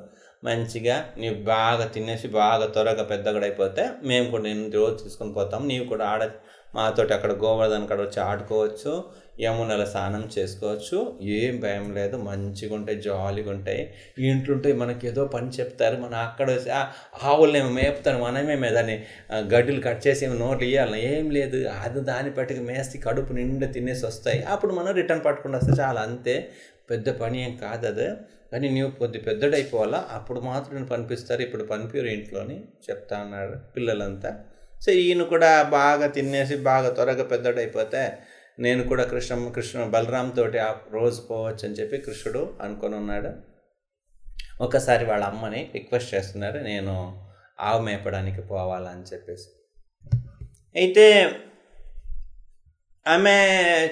మంచిగా నీవు బాగా తినేసి బాగా త్వరగా పెద్దగడైపోతే మేము కూడా నేను రోజు తీసుకొని పోతాం. నీవు కూడా ఆడ మాతోటి అక్కడ గోవర్ధన్ కాడ వచ్చి ఆడుకోవచ్చు. యమునల స్నానం చేసుకోవచ్చు. ఏం భయం లేదు. మంచిగా ఉంటాయి జాలీగా ఉంటాయి ఇంట్లో ఉంటే మనకి ఏదో పని చెప్తారు. మనం అక్కడ వచ్చి "ఆ, ఆవుల్ని మేపుతారు మనమే దాన్ని గడ్డలు గడ్డిలు కట్ చేసి ఏమో నోట్లు ఇవ్వాలి ఏం లేదు. అది దాన్ని పట్టుకు మేస్తే కడుపు నిండా తినేసి వస్తాయి. అప్పుడు మనం రిటర్న్ పట్టుకుంటూ వస్తే చాలా. అంతే. పెద్ద పని ఏం కాదు అది. కానీ నీవు కొద్ది పెద్దడైపోవాలా? అప్పుడు మాత్రం పనిపిస్తారు. ఇప్పుడు పనిపిరు ఇంట్లోని. చెప్తా అన్నారు పిల్లలంతా. సో ఈయన కూడా బాగా తినేసి బాగా త్వరగా పెద్దడైపోతే నేను కూడా కృష్ణ కృష్ణ బలరామ్ తోటి ఆ రోజు పోవచ్చు అని చెప్పి కృష్ణుడు అనుకొని ఉన్నాడు ఒకసారి వాళ్ళ అమ్మని రిక్వెస్ట్ చేస్తున్నారు నేను ఆవు మేపడానికి పోవాలని చెప్పేసి. అయితే ఆమె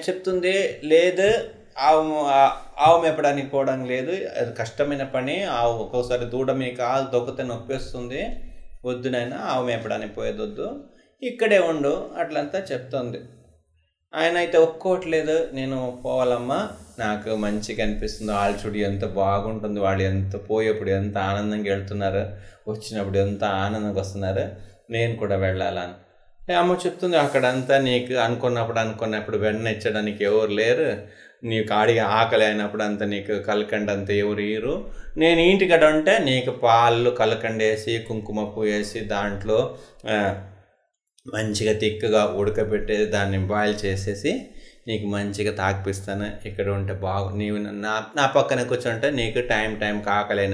చెప్తుంది లేదు ఆవు ఆవు మేపడానికి పోవడం లేదు అది కష్టమైన పని ఆవు ఒక్కోసారి దూడ మీ కాలు దొక్కితే నొప్పేస్తుంది వద్దునైనా ఆవు మేపడానికి పోయేది వద్దు ఇక్కడే ఉండు అట్లంతా చెప్తుంది. ఆయన అయితే ఒప్పుకోవట్లేదు నేను పోవాలమ్మా. నాకు మంచిగా అనిపిస్తుంది. వాళ్ళ చూడు ఎంత బాగుంటుంది. వాళ్ళు ఎంత పోయేప్పుడు ఎంత ఆనందంగా వెళ్తున్నారు. వచ్చినప్పుడు ఎంత ఆనందంగా వస్తున్నారు. నేను కూడా వెళ్ళాలని. అమ్మ చెప్తుంది అక్కడంతా నీకు అనుకున్నప్పుడు అనుకున్నప్పుడు వెన్న ఇచ్చడానికి ఎవరు లేరు. నీకు ఆడిగా ఆకలి అయినప్పుడు అంత నీకు కలకండి అంత ఎవరు ఇరు నేను ఇంటికడ ఉంటే నీకు పాలు కలకండి వేసి కుంకుమ పువ్వు వేసి దాంట్లో మంచిగా తిక్కుగా ఉడకబెట్టే దాన్ని బాయిల్ చేసేసి నీకు మంచిగా తాకిపిస్తాను ఇక్కడ ఉంటే బాగు నీవు నా నా పక్కన కూర్చుంటే నీకు టైం టైం ఆకలి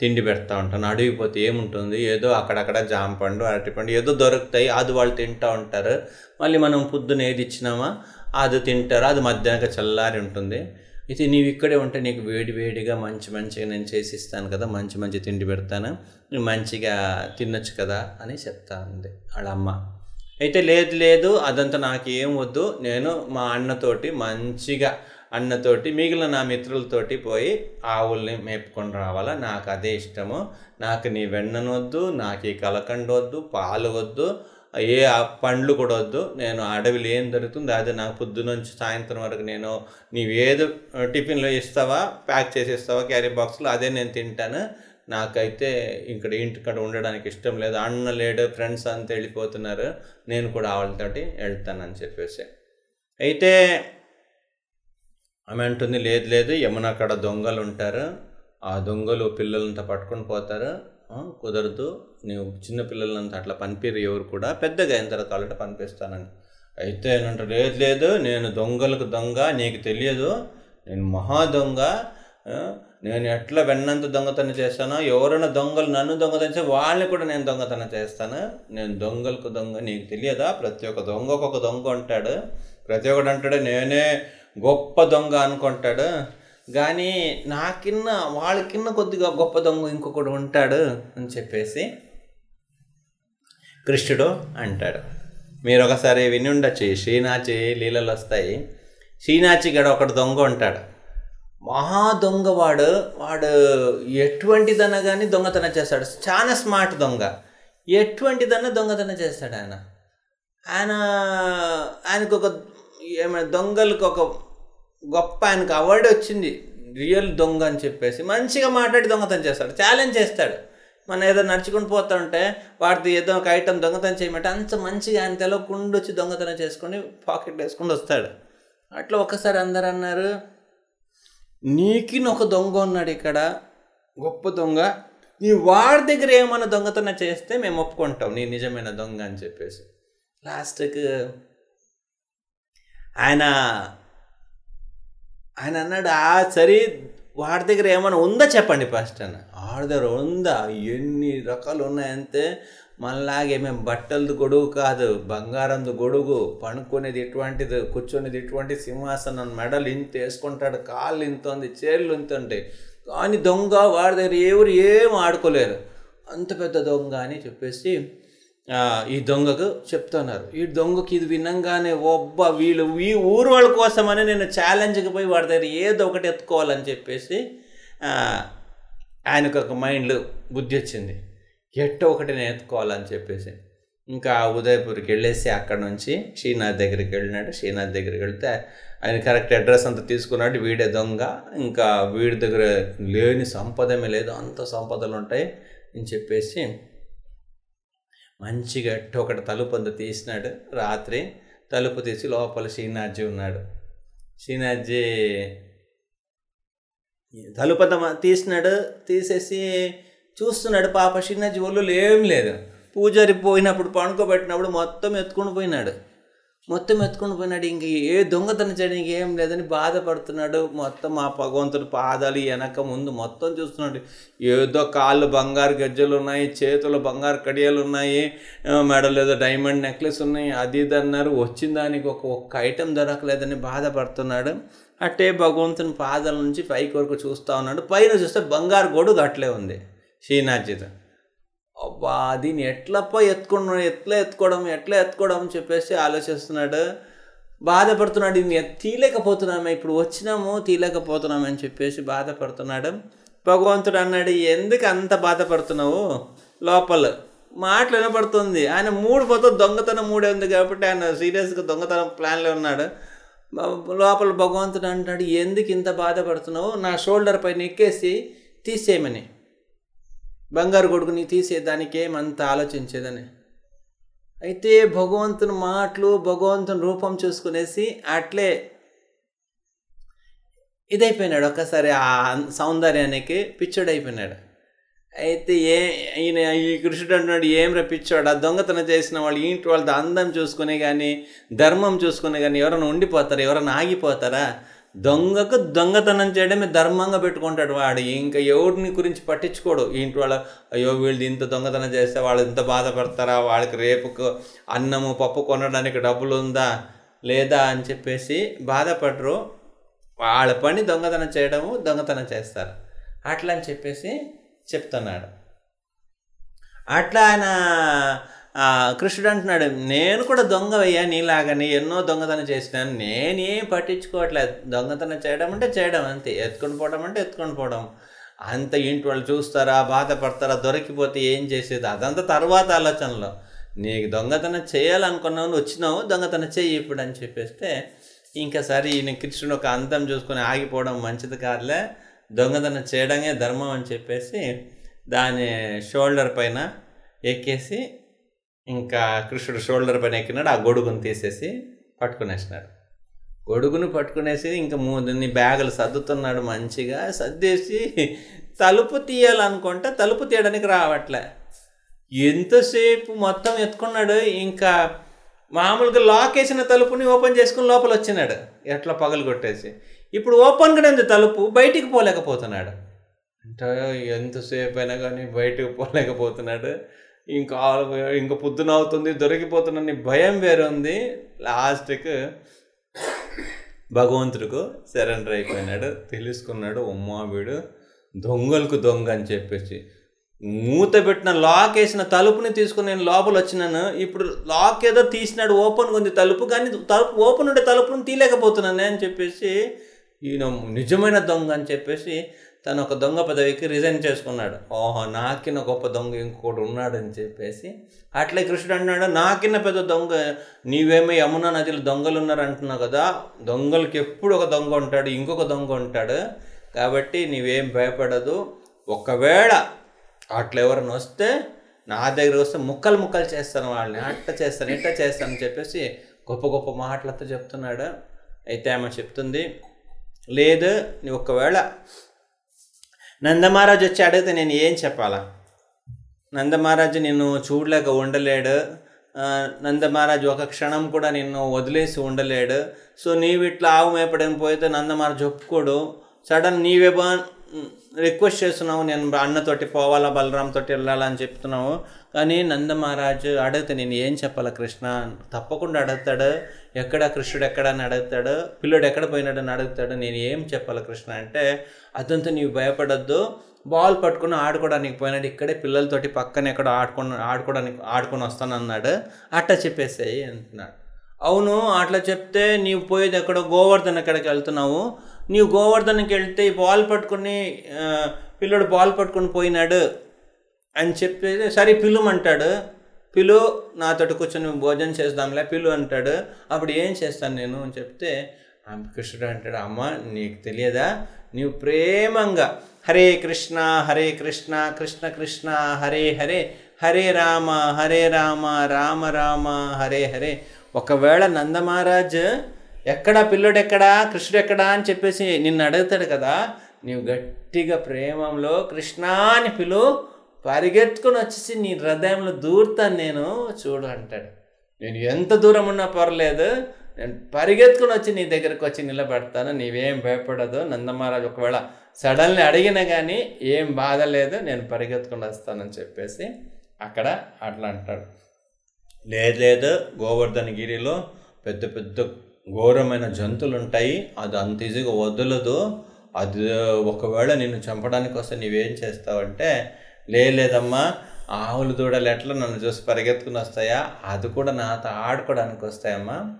తిండి పెడతా ఉంటాను. అడిగిపోతే ఏముంటుంది? ఏదో అక్కడక్కడ జామ పండు అరటిపండు ఏదో దొరుకుతాయి. అది వాళ్ళు తింటూ ఉంటారు. మళ్ళీ మనం పొద్దున ఏది ఇచ్చినామా? అది తింటారు. అది మధ్యాహ్నం చల్లారి ఉంటుంది. అయితే నీవు ఇక్కడే ఉంటే నీకు వేడి వేడిగా మంచి మంచిగా నేను చేసి ఇస్తాను కదా మంచి మంచి తిండి పెడతాను నువ్వు మంచిగా తినొచ్చు కదా అని చెప్తా ఉంది వాళ్ళ అమ్మ అయితే లేదు లేదు అదంతా నాకు ఏం వద్దు నేను మా అన్నతోటి మంచిగా అన్నతోటి మిగిలిన నా మిత్రులతోటి పోయి ఆవుల్ని మేపుకొని రావాలా నాకు అదే ఇష్టము. నాకు నీ వెన్నను వద్దు నాకు ఈ కలకండ వద్దు పాలు వద్దు ఏ ఆ పండ్లు కూడా వద్దు. నేను అడవిలో ఏం దొరుకుతుంది అదే నాకు పొద్దునుంచి సాయంత్రం వరకు నేను నీవేదో టిఫిన్లో ఇస్తావా ప్యాక్ చేసి ఇస్తావా క్యారీ బాక్స్లో అదే నేను తింటాను. నాకైతే ఇక్కడ ఇంటికాడ ఉండడానికి ఇష్టం లేదు. అన్న లేడు ఫ్రెండ్స్ అంతా వెళ్ళిపోతున్నారు. నేను కూడా వాళ్ళతోటి వెళ్తానని చెప్పేసి. అయితే ఆమె అంటుంది లేదు లేదు యమున అక్కడ దొంగలు ఉంటారు. ఆ దొంగలు పిల్లలంతా పట్టుకొని పోతారు. కుదరదు. నువ్వు చిన్నపిల్లలంతా అట్లా పనిపేరు ఎవరు కూడా పెద్దగా అయిన తర్వాత కావాలంటే పనిపిస్తానని. అయితే ఏనంటే లేదు లేదు నేను దొంగలకు దొంగ నీకు తెలియదు నేను మహా దొంగ నేను ఎట్లా వెన్నంత దొంగతనం చేస్తానో ఎవరైనా దొంగలు నన్ను దొంగతనం చేస్తే వాళ్ళని కూడా నేను దొంగతనం చేస్తాను. నేను దొంగలకు దొంగ నీకు తెలియదా? ప్రతి ఒక్క దొంగ ఒక దొంగ ఉంటాడు. ప్రతి ఒక్కడు అంటాడు నేనే గొప్ప దొంగ అనుకుంటాడు. కానీ నాకిన్న వాళ్ళకిన్న కొద్దిగా గొప్ప దొంగ ఇంకొకడు ఉంటాడు అని చెప్పేసి కృష్ణుడు అంటాడు. మీరు ఒకసారి విని ఉండొచ్చు శ్రీనాచి లీలలు వస్తాయి. శ్రీనాచి గడ ఒకడు దొంగ ఉంటాడు. మహా దొంగ వాడు వాడు ఎటువంటిదన్నా కానీ దొంగతనం చేస్తాడు. చాలా స్మార్ట్ దొంగ. ఎటువంటిదన్నా దొంగతనం చేస్తాడు ఆయన. ఆయన ఆయనకు ఒక ఏమైనా దొంగలకు ఒక గొప్ప ఆయనకు అవార్డు వచ్చింది రియల్ దొంగ అని చెప్పేసి మంచిగా మాట్లాడి దొంగతనం చేస్తాడు. ఛాలెంజ్ చేస్తాడు. మనం ఏదో నడుచుకుని పోతుంటే ఉంటే వాడిది ఏదో ఒక ఐటమ్ దొంగతనం చేయమంటే అంత మంచిగా ఆయన తెలవకుండా వచ్చి దొంగతనం చేసుకొని పాకెట్ వేసుకొని వస్తాడు. అట్లా ఒకసారి అందరు అన్నారు నీకిన ఒక దొంగ ఉన్నాడు ఇక్కడ గొప్ప దొంగ. నీ వాడి దగ్గర ఏమైనా దొంగతనం చేస్తే మేము ఒప్పుకుంటాం నీ నిజమైన దొంగ అని చెప్పేసి. లాస్ట్కి ఆయన ఆయన అన్నాడు ఆ సరే వాడి దగ్గర ఏమైనా ఉందా చెప్పండి ఫస్ట్ అన్న. వాడి ఉందా? ఎన్ని రకాలు ఉన్నాయంటే మనలాగే మేము బట్టలది గొడుగు కాదు బంగారంది గొడుగు పనుకునేది ఎటువంటిది కూర్చునేది ఎటువంటి సింహాసనం మెడలు ఇంత వేసుకుంటాడు కాళ్ళు ఇంత ఉంది చేర్లు ఇంత ఉంటాయి కానీ దొంగ వాడి దగ్గర ఎవరు ఏం ఆడుకోలేరు. అంత పెద్ద దొంగ అని చెప్పేసి ఈ దొంగకు చెప్తున్నారు. ఈ దొంగకి ఇది వినంగానే ఒబ్బ వీళ్ళు ఈ ఊరు వాళ్ళ కోసమని నేను ఛాలెంజ్కి పోయి వాడి దగ్గర ఏదో ఒకటి ఎత్తుకోవాలని చెప్పేసి ఆయనకు ఒక మైండ్లో బుద్ధి వచ్చింది. ఎట్టో ఒకటి నేర్చుకోవాలని చెప్పేసి. ఇంకా ఉదయపూర్కి వెళ్ళేసి అక్కడ నుంచి శ్రీనాథ్ దగ్గరికి వెళ్ళినాడు. శ్రీనాథ్ దగ్గరికి వెళ్తే ఆయన కరెక్ట్ అడ్రస్ అంతా తీసుకున్నాడు. వీడే దొంగ. ఇంకా వీడి దగ్గర లేని సంపదమే లేదు. అంత సంపదలు ఉంటాయి అని చెప్పేసి మంచిగా ఎట్ట ఒకటి తలుపు అంత తీసినాడు. రాత్రి తలుపు తీసి లోపల శ్రీనాథ్జీ ఉన్నాడు. శ్రీనాథ్జీ తలుపత తీసినాడు తీసేసి చూస్తున్నాడు పాప చిన్న ఒళ్ళు ఏం లేదు. పూజారి పోయినప్పుడు పడుకోబెట్టినప్పుడు మొత్తం ఎత్తుకుని పోయినాడు. మొత్తం ఎత్తుకుని పోయినాడు ఇంక ఏ దొంగతనం చేయడానికి ఏం లేదని బాధపడుతున్నాడు. మొత్తం ఆ భగవంతుడు పాదాలు వెనక ముందు మొత్తం చూస్తున్నాడు. ఏదో కాళ్ళు బంగారు గజ్జలు ఉన్నాయి చేతులు బంగారు కడియాలు ఉన్నాయి మెడలు ఏదో డైమండ్ నెక్లెస్ ఉన్నాయి అది ఇది అన్నారు. వచ్చిన దానికి ఒక ఒక్క ఐటెం దొరకలేదని బాధపడుతున్నాడు. అట్టే భగవంతుని పాదాల నుంచి పైకి వరకు చూస్తూ ఉన్నాడు. పైన చూస్తే బంగారు గొడుగు అట్లే ఉంది. శ్రీనాథ్జితో అబ్బా దీన్ని ఎట్లప్ప ఎత్తుకున్నాడు ఎట్లా ఎత్తుకోవడం? ఎట్లా ఎత్తుకోవడం అని చెప్పేసి ఆలోచిస్తున్నాడు. బాధపడుతున్నాడు. ఇది తీయలేకపోతున్నామే. ఇప్పుడు వచ్చినాము తీయలేకపోతున్నామని చెప్పేసి బాధపడుతున్నాడు. భగవంతుడు అన్నాడు ఎందుకు అంత బాధపడుతున్నావు? లోపల మాటలు వినపడుతుంది. ఆయన మూడు పోతే దొంగతనం మూడే ఉంది కాబట్టి ఆయన సీరియస్గా దొంగతనం ప్లాన్లో ఉన్నాడు. లోపల భగవంతుడు అంటాడు ఎందుకు ఇంత బాధపడుతున్నావు? నా షోల్డర్ పైన ఎక్కేసి తీసేయమని. బంగారు కొడుకుని తీసేదానికి ఏమంత ఆలోచించేదని. అయితే భగవంతుని మాటలు భగవంతుని రూపం చూసుకునేసి అట్లే ఇదైపోయినాడు ఒక్కసారి ఆ సౌందర్యానికి పిచ్చోడైపోయినాడు. అయితే ఏ ఈయన ఈ కృష్ణుడు అంటున్నాడు ఏం రప్పించాడు ఆ దొంగతనం చేసిన వాళ్ళు ఇంటి వాళ్ళ అందం చూసుకునే కానీ ధర్మం చూసుకునే కానీ ఎవరైనా ఉండిపోతారా? ఎవరైనా ఆగిపోతారా? దొంగకు దొంగతనం చేయడమే ధర్మంగా పెట్టుకుంటాడు వాడు. ఇంకా ఎవరిని గురించి పట్టించుకోడు. ఇంటి వాళ్ళ అయ్యో వీళ్ళు ఇంత దొంగతనం చేస్తే వాళ్ళు ఇంత బాధపడతారా? వాళ్ళకి రేపుకు అన్నము పప్పు కొనడానికి డబ్బులు ఉందా లేదా? అని చెప్పేసి బాధపడరు. వాళ్ళ పని దొంగతనం చేయడము దొంగతనం చేస్తారు. అట్లా అని చెప్పేసి చెప్తున్నాడు. అట్లా ఆయన కృష్ణుడు అంటున్నాడు నేను కూడా దొంగ అయ్యా నీలాగని ఎన్నో దొంగతనం చేసినాను నేనేం పట్టించుకోవట్లేదు. దొంగతనం చేయడం అంటే చేయడం అంతే ఎత్తుకొని పోవడం అంటే ఎత్తుకొని పోవడం. అంత ఇంటి వాళ్ళు చూస్తారా బాధపడతారా దొరికిపోతే ఏం చేసేది? అదంతా తర్వాత ఆలోచనలో. నీకు దొంగతనం చేయాలనుకున్నావు వచ్చినావు దొంగతనం చెయ్యి ఇప్పుడు అని చెప్పేస్తే ఇంకా సరే ఈయన కృష్ణుడు ఒక అంతం చూసుకొని ఆగిపోవడం మంచిది కాదులే. దొంగతనం చేయడమే ధర్మం అని చెప్పేసి దాని షోల్డర్ పైన ఎక్కేసి ఇంకా కృష్ణుడు షోల్డర్ పైన ఎక్కినాడు ఆ గొడుగును తీసేసి పట్టుకునేసినాడు. గొడుగును పట్టుకునేసి ఇంకా మూడుని బ్యాగులు సర్దుతున్నాడు మంచిగా సర్దేసి తలుపు తీయాలనుకుంటే తలుపు తీయడానికి రావట్లే. ఎంతసేపు మొత్తం ఎత్తుకున్నాడు ఇంకా మామూలుగా లాక్ వేసిన తలుపుని ఓపెన్ చేసుకుని లోపల వచ్చినాడు ఎట్లా పగలు కొట్టేసి. ఇప్పుడు ఓపెన్గానే ఉంది తలుపు బయటికి పోలేకపోతున్నాడు. అంటే ఎంతసేపు అయినా కానీ బయటకు పోలేకపోతున్నాడు. ఇంకా ఇంకా పొద్దున అవుతుంది దొరికిపోతున్న భయం వేరే ఉంది. లాస్ట్కి భగవంతుడికి సరెండర్ అయిపోయినాడు తెలుసుకున్నాడు ఉమ్మా వీడు దొంగలకు దొంగ అని చెప్పేసి. మూత పెట్టిన లాక్ వేసిన తలుపుని తీసుకుని నేను లోపల వచ్చినాను. ఇప్పుడు లాక్ ఏదో తీసినాడు ఓపెన్గా ఉంది తలుపు కానీ తలుపు ఓపెన్ ఉండే తలుపుని తీయలేకపోతున్నాను అని చెప్పేసి ఈయన నిజమైన దొంగ అని చెప్పేసి తను ఒక దొంగ పదవికి రిజైన్ చేసుకున్నాడు. ఓహో నాకిన్న గొప్ప దొంగ ఇంకోటి ఉన్నాడని చెప్పేసి అట్లే కృష్ణుడు అన్నాడు నాకిన్న పెద్ద దొంగ నీవేమో యమునా నదిలో దొంగలు ఉన్నారు అంటున్నావు కదా దొంగలకి ఎప్పుడు ఒక దొంగ ఉంటాడు ఇంకొక దొంగ ఉంటాడు. కాబట్టి నీవేం భయపడదు. ఒకవేళ అట్లా ఎవరైనా వస్తే నా దగ్గర వస్తే ముక్కలు ముక్కలు చేస్తాను వాళ్ళని అట్ట చేస్తాను ఇట్ట చేస్తాను అని చెప్పేసి గొప్ప గొప్ప మాటలతో చెప్తున్నాడు. అయితే ఆమె చెప్తుంది లేదు ఒకవేళ నందమహారాజు వచ్చి అడిగితే నేను ఏం చెప్పాలా? నందమహారాజు నిన్ను చూడలేక ఉండలేడు. నందమహారాజు ఒక క్షణం కూడా నిన్ను వదిలేసి ఉండలేడు. సో నీవు ఇట్లా ఆవు మేపడని పోతే నందమహారాజు ఒప్పుకోడు. సడన్ నీవే బా రిక్వెస్ట్ చేస్తున్నావు నేను అన్నతోటి పోవాలా బలరాంతోటి వెళ్ళాలని చెప్తున్నావు. కానీ నందమహారాజు అడిగితే నేను ఏం చెప్పాలా కృష్ణ? తప్పకుండా అడుగుతాడు. ఎక్కడ కృష్ణుడు ఎక్కడ అని అడుగుతాడు. పిల్లడు ఎక్కడ పోయినాడని అడుగుతాడు. నేను ఏం చెప్పాలి కృష్ణ అంటే అదంతా నీవు భయపడద్దు. బాల్ పట్టుకుని ఆడుకోవడానికి పోయినాడు. ఇక్కడే పిల్లలతోటి పక్కన ఎక్కడ ఆడుకొని ఆడుకోవడానికి ఆడుకొని వస్తానన్నాడు అట్ట చెప్పేసేయి అంటున్నాడు. అవును అట్లా చెప్తే నీవు పోయేది ఎక్కడో గోవర్ధన్ ఎక్కడికి వెళ్తున్నావు? నీవు గోవర్ధన్కి వెళ్తే బాల్ పట్టుకుని పిల్లడు బాల్ పట్టుకుని పోయినాడు అని చెప్పి సరే పిలుమంటాడు పిలు నాతోటి కూర్చొని భోజనం చేద్దాంలే పిలు అంటాడు. అప్పుడు ఏం చేస్తాను నేను అని చెప్తే కృష్ణుడు అంటాడు అమ్మ నీకు తెలియదా? నీవు ప్రేమంగా హరే కృష్ణ హరే కృష్ణ కృష్ణ కృష్ణ హరే హరే హరే రామ హరే రామ రామ రామ హరే హరే. ఒకవేళ నందమహారాజ్ ఎక్కడా పిల్లడు ఎక్కడా కృష్ణుడు ఎక్కడా అని చెప్పేసి నిన్ను అడుగుతాడు కదా నీవు గట్టిగా ప్రేమంలో కృష్ణ అని పిలు పరిగెత్తుకొని వచ్చేసి నీ హృదయంలో దూరుతాను నేను చూడు అంటాడు. నేను ఎంత దూరం ఉన్నా పర్లేదు నేను పరిగెత్తుకుని వచ్చి నీ దగ్గరకు వచ్చి నిలబెడతాను నీవేం భయపడదు. నందమహారాజు ఒకవేళ సడన్లీ అడిగినా కానీ ఏం బాధ లేదు నేను పరిగెత్తుకుని వస్తానని చెప్పేసి అక్కడ అట్లా అంటాడు. లేదు లేదు గోవర్ధన గిరిలో పెద్ద పెద్ద ఘోరమైన జంతువులుంటాయి. అది అంత ఈజీగా వదలదు. అది ఒకవేళ నిన్ను చంపడానికి వస్తే నీవేం చేస్తావంటే లేదమ్మా ఆవులు దూడలు ఎట్లా నన్ను చూసి పరిగెత్తుకుని వస్తాయా? అది కూడా నాతో ఆడుకోవడానికి వస్తాయమ్మా.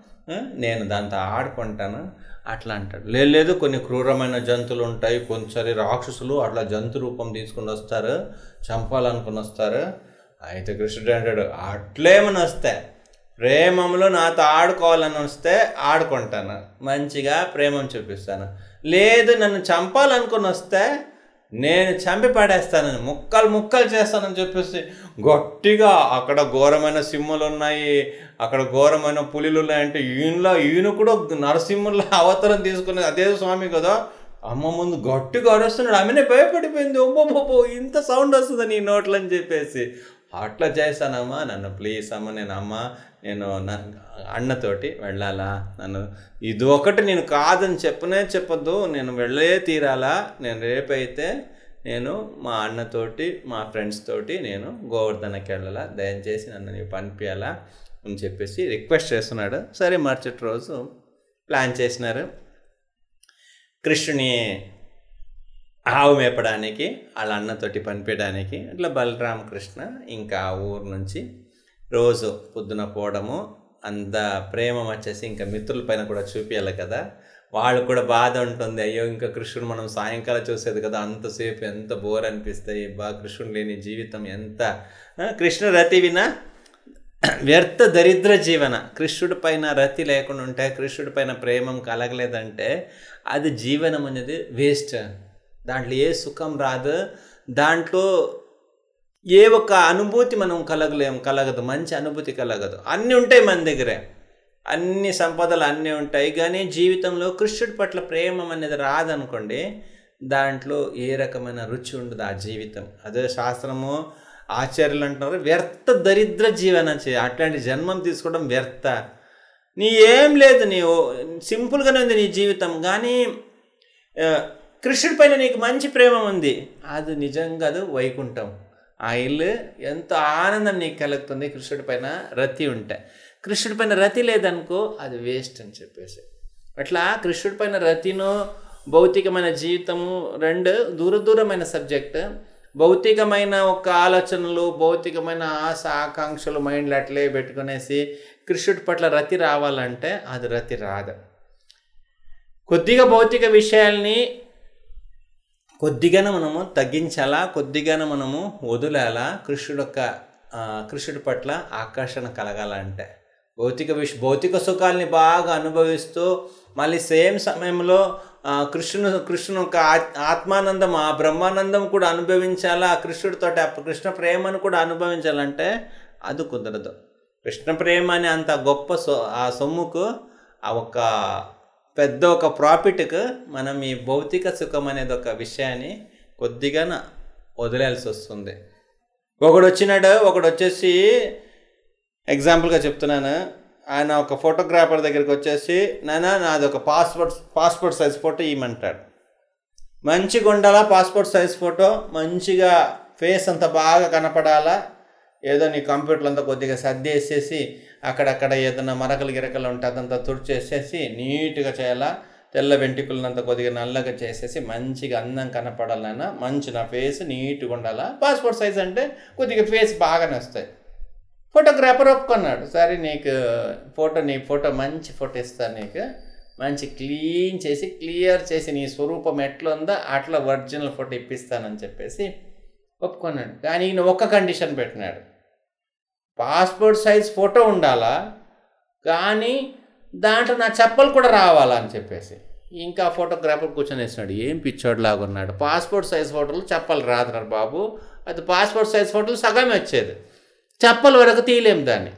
నేను దాంతో ఆడుకుంటాను. అట్లా అంటాడు. లేదు లేదు కొన్ని క్రూరమైన జంతువులు ఉంటాయి కొంచెం రాక్షసులు అట్లా జంతు రూపం తీసుకుని వస్తారు. చంపాలనుకుని వస్తారు. అయితే కృష్ణుడు అంటాడు అట్లేమని వస్తాయి ప్రేమంలో నాతో ఆడుకోవాలని వస్తే ఆడుకుంటాను. మంచిగా ప్రేమం చూపిస్తాను. లేదు నన్ను చంపాలనుకుని వస్తే నేను చంపి పడేస్తానని ముక్కలు ముక్కలు చేస్తానని చెప్పేసి గట్టిగా అక్కడ ఘోరమైన సింహలు ఉన్నాయి. అక్కడ ఘోరమైన పులిలు ఉన్నాయంటే ఈయనలో ఈయన కూడా నరసింహుల అవతారం తీసుకుని అదే స్వామి కదా. అమ్మ ముందు గట్టిగా అరుస్తున్నాడు. ఆమెనే భయపడిపోయింది. ఒమ్మో ఇంత సౌండ్ వస్తుంది నీ నోట్లని చెప్పేసి. అట్లా చేశానమ్మా నన్ను ప్లీజ్ అమ్మ నేను అమ్మ నేను నా అన్నతోటి వెళ్ళాలా? నన్ను ఇది ఒకటి నేను కాదని చెప్పనే చెప్పొద్దు. నేను వెళ్ళే తీరాలా? నేను రేపైతే నేను మా అన్నతోటి మా ఫ్రెండ్స్ తోటి నేను గోవర్ధనకి వెళ్ళాలా? దయచేసి నన్ను నీవు పంపించాలా అని చెప్పేసి రిక్వెస్ట్ చేస్తున్నాడు. సరే మరుసటి రోజు ప్లాన్ చేసినారు. కృష్ణుని ఆవు మేపడానికి వాళ్ళ అన్నతోటి పంపించడానికి అట్లా బలరామకృష్ణ ఇంకా ఆ ఊరు నుంచి రోజు పొద్దున పోవడము అంత ప్రేమ వచ్చేసి ఇంకా మిత్రుల పైన కూడా చూపించాలి కదా. వాళ్ళు కూడా బాధ ఉంటుంది అయ్యో ఇంకా కృష్ణుడు మనం సాయంకాలం చూసేది కదా అంతసేపు ఎంత బోర్ అనిపిస్తాయి బా కృష్ణుడు లేని జీవితం ఎంత. కృష్ణ రతి వినా వ్యర్థ దరిద్ర జీవన. కృష్ణుడి పైన రతి లేకుండా ఉంటే కృష్ణుడి పైన ప్రేమం కలగలేదంటే అది జీవనం అనేది వేస్ట్. దాంట్లో ఏ సుఖం రాదు. దాంట్లో ఏ ఒక్క అనుభూతి మనం కలగలేం కలగదు. మంచి అనుభూతి కలగదు. అన్నీ ఉంటాయి మన దగ్గరే. అన్ని సంపదలు అన్నీ ఉంటాయి. కానీ జీవితంలో కృష్ణుడి పట్ల ప్రేమ అనేది రాదనుకోండి దాంట్లో ఏ రకమైన రుచి ఉండదు ఆ జీవితం. అదే శాస్త్రము ఆచార్యులు అంటున్నారు వ్యర్థ దరిద్ర జీవన అట్లాంటి జన్మం తీసుకోవడం వ్యర్థ. నీ ఏం లేదు నీ సింపుల్గానే ఉంది నీ జీవితం కానీ కృష్ణుడి పైన నీకు మంచి ప్రేమ ఉంది. అది నిజంగా అది వైకుంఠం. ఆ ఇల్లు ఎంతో ఆనందం నీకు కలుగుతుంది? కృష్ణుడి పైన రతి ఉంటే. కృష్ణుడి పైన రతి లేదనుకో అది వేస్ట్ అని చెప్పేసి. అట్లా కృష్ణుడి పైన రతిను భౌతికమైన జీవితము రెండు దూర దూరమైన సబ్జెక్ట్ భౌతికమైన ఒక ఆలోచనలు భౌతికమైన ఆశ ఆకాంక్షలు మైండ్లో అట్లే పెట్టుకునేసి కృష్ణుడి పట్ల రతి రావాలంటే అది రతి రాదు. కొద్దిగా భౌతిక విషయాల్ని కొద్దిగానే మనము తగ్గించాలా కొద్దిగానే మనము వదిలేలా కృష్ణుడు యొక్క కృష్ణుడి పట్ల ఆకర్షణ కలగాలంటే. భౌతిక విష భౌతిక సుఖాల్ని బాగా అనుభవిస్తూ మళ్ళీ సేమ్ సమయంలో కృష్ణుడు కృష్ణుని యొక్క ఆత్మానందం ఆ బ్రహ్మానందం కూడా అనుభవించాలా కృష్ణుడితో కృష్ణ ప్రేమను కూడా అనుభవించాలంటే అది కుదరదు. కృష్ణ ప్రేమ అనే అంత గొప్ప సొ ఆ సొమ్ముకు ఆ ఒక పెద్ద ఒక ప్రాఫిట్కు మనం ఈ భౌతిక సుఖం అనేది ఒక విషయాన్ని కొద్దిగా వదిలేయాల్సి వస్తుంది. ఒకడు వచ్చినాడు ఒకడు వచ్చేసి ఎగ్జాంపుల్గా చెప్తున్నాను. ఆయన ఒక ఫోటోగ్రాఫర్ దగ్గరికి వచ్చేసి నాన్న నాది ఒక పాస్పోర్ట్ పాస్పోర్ట్ సైజ్ ఫోటో ఇవ్వమంటాడు మంచిగా ఉండాలా పాస్పోర్ట్ సైజ్ ఫోటో మంచిగా ఫేస్ అంతా బాగా కనపడాలా ఏదో నీ కంప్యూటర్ అంతా కొద్దిగా సర్దేసేసి అక్కడక్కడ ఏదైనా మరకలు గిరకలు ఉంటే అదంతా తుడిచేసేసి నీట్గా చేయాలా? తెల్ల వెంట్రుకలనంతా కొద్దిగా నల్లగా చేసేసి మంచిగా అందం కనపడాలన్నా మంచి నా ఫేస్ నీట్గా ఉండాలా? పాస్పోర్ట్ సైజ్ అంటే కొద్దిగా ఫేస్ బాగానే వస్తాయి. ఫోటోగ్రాఫర్ ఒప్పుకున్నాడు. సరే నీకు ఫోటో నీ ఫోటో మంచి ఫోటో ఇస్తాను నీకు. మంచి క్లీన్ చేసి క్లియర్ చేసి నీ స్వరూపం ఎట్లా ఉందో అట్లా ఒరిజినల్ ఫోటో ఇప్పిస్తానని చెప్పేసి ఒప్పుకున్నాడు. కానీ ఈయన ఒక్క కండిషన్ పెట్టినాడు. పాస్పోర్ట్ సైజ్ ఫోటో ఉండాలా? కానీ దాంట్లో నా చెప్పలు కూడా రావాలా అని చెప్పేసి. ఇంకా ఫోటోగ్రాఫర్ కూర్చొని వేసినాడు ఏం పిచ్చోడులాగా ఉన్నాడు పాస్పోర్ట్ సైజ్ ఫోటోలు చెప్పలు రాదున్నారు బాబు. అది పాస్పోర్ట్ సైజ్ ఫోటోలు సగమే వచ్చేది. చెప్పల వరకు తీయలేము దాన్ని.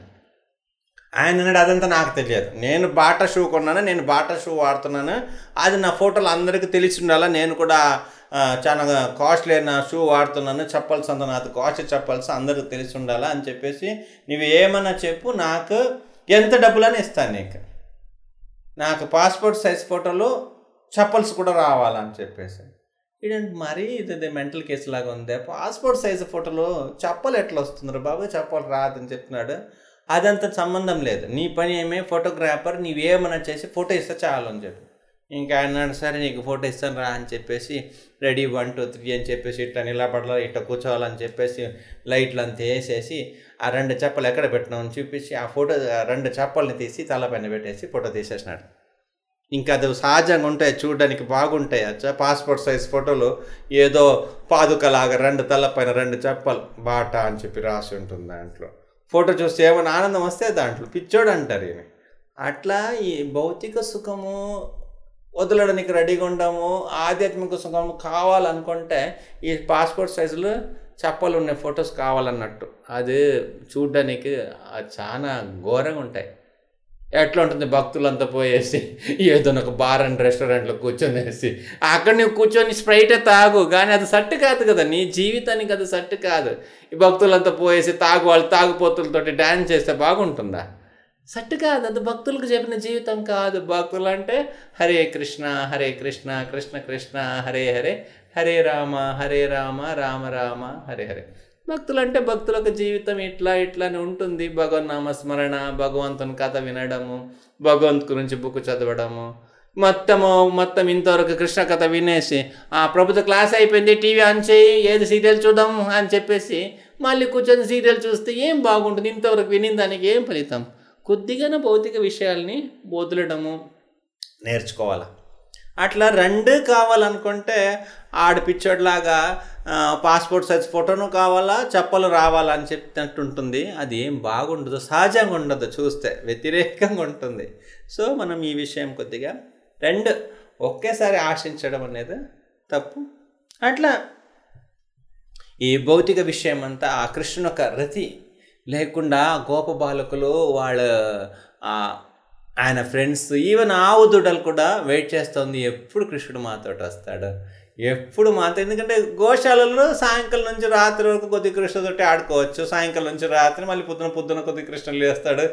ఆయన అన్నాడు అదంతా నాకు తెలియదు. నేను బాటా షూ కొన్నాను నేను బాటా షూ వాడుతున్నాను. అది నా ఫోటోలు అందరికీ తెలిసి ఉండాలా? నేను కూడా చాలా కాస్ట్లీ అయిన షూ వాడుతున్నాను చెప్పాల్సి అంత నాకు కాస్ట్ చెప్పాల్సి అందరికి తెలిసి ఉండాలా అని చెప్పేసి నువ్వు ఏమన్నా చెప్పు నాకు ఎంత డబ్బులని ఇస్తాను నీకు. నాకు పాస్పోర్ట్ సైజ్ ఫోటోలు చెప్పల్స్ కూడా రావాలని చెప్పేసి. ఇదేంటి మరీ ఇది మెంటల్ కేసు లాగా ఉంది పాస్పోర్ట్ సైజ్ ఫోటోలు చెప్పలు ఎట్లా వస్తున్నారు బాబు చెప్పలు రాదని చెప్తున్నాడు. అదంత సంబంధం లేదు. నీ పని ఏమే ఫోటోగ్రాఫర్ నీవేమన్నా చేసి ఫోటో ఇస్తే చాలు అని చెప్పి. ఇంకా అన్నాడు సరే నీకు ఫోటో ఇస్తాను రా అని చెప్పేసి రెడీ వన్ టూ త్రీ అని చెప్పేసి ఇట్లా నిలబడాలి ఇట్లా కూర్చోవాలని చెప్పేసి లైట్లు అంతా వేసేసి ఆ రెండు చెప్పలు ఎక్కడ పెట్టినామని చూపించి ఆ ఫోటో రెండు చెప్పల్ని తీసి తలపైన పెట్టేసి ఫోటో తీసేసినాడు. ఇంకా అది సహజంగా ఉంటాయి చూడడానికి బాగుంటాయి. అచ్చా పాస్పోర్ట్ సైజ్ ఫోటోలు ఏదో పాదుకలాగా రెండు తలపైన రెండు చెప్పలు బాటా అని చెప్పి రాసి ఉంటుంది దాంట్లో. ఫోటో చూస్తే ఏమైనా ఆనందం వస్తే దాంట్లో పిచ్చోడు అంటారు ఈయన. అట్లా ఈ భౌతిక సుఖము వదలడానికి రెడీగా ఉండము ఆధ్యాత్మిక సుఖం కావాలనుకుంటే ఈ పాస్పోర్ట్ సైజులు చెప్పలు ఉన్నాయి ఫొటోస్ కావాలన్నట్టు. అది చూడ్డానికి అది చాలా ఘోరంగా ఉంటాయి. ఎట్లా ఉంటుంది భక్తులంతా పోయేసి ఏదో ఒక బార్ అండ్ రెస్టారెంట్లో కూర్చొనేసి అక్కడ నువ్వు కూర్చొని స్ప్రైటే తాగు కానీ అది సట్టు కాదు కదా నీ జీవితానికి అది సట్టు కాదు. ఈ భక్తులంతా పోయేసి తాగు వాళ్ళు తాగుపోతులతోటి డ్యాన్స్ చేస్తే బాగుంటుందా? సట్టు కాదు అది భక్తులకు చెప్పిన జీవితం కాదు. భక్తులు అంటే హరే కృష్ణ హరే కృష్ణ కృష్ణ కృష్ణ హరే హరే హరే రామ హరే రామ రామ రామ హరే హరే. భక్తులు అంటే భక్తులకు జీవితం ఇట్లా ఇట్లానే ఉంటుంది. భగవన్ నామస్మరణ భగవంతుని కథ వినడము భగవంత్ గురించి బుక్ చదవడము. మొత్తము మొత్తం ఇంతవరకు కృష్ణ కథ వినేసి ఆ ప్రభుత్వ క్లాస్ అయిపోయింది టీవీ ఆన్ చేయి ఏది సీరియల్ చూద్దాం అని చెప్పేసి మళ్ళీ కూర్చొని సీరియల్ చూస్తే ఏం బాగుంటుంది? ఇంతవరకు విని దానికి ఏం ఫలితం? కొద్దిగానే భౌతిక విషయాల్ని బోధులడము నేర్చుకోవాలి? అట్లా రెండు కావాలనుకుంటే ఆడపిచ్చోడ్లాగా పాస్పోర్ట్ సైజ్ ఫోటోను కావాలా చెప్పలు రావాలా అని చెప్పినట్టు ఉంటుంది అది ఏం బాగుండదు సహజంగా ఉండదు చూస్తే వ్యతిరేకంగా ఉంటుంది. సో మనం ఈ విషయం కొద్దిగా రెండు ఒకేసారి ఆశించడం అనేది తప్పు. అట్లా ఈ భౌతిక విషయం అంతా ఆ కృష్ణుని యొక్క రతి లేకుండా గోప బాలకులు వాళ్ళ ఆయన ఫ్రెండ్స్ ఈవెన్ ఆవు దూడలు కూడా వెయిట్ చేస్తుంది. ఎప్పుడు కృష్ణుడు మాతోటి వస్తాడు? ఎప్పుడు మాతో? ఎందుకంటే గోశాలలో సాయంకాలం నుంచి రాత్రి వరకు కొద్ది కృష్ణతోటి ఆడుకోవచ్చు. సాయంకాలం నుంచి రాత్రి మళ్ళీ పొద్దున పొద్దున కొద్ది కృష్ణులు వేస్తాడు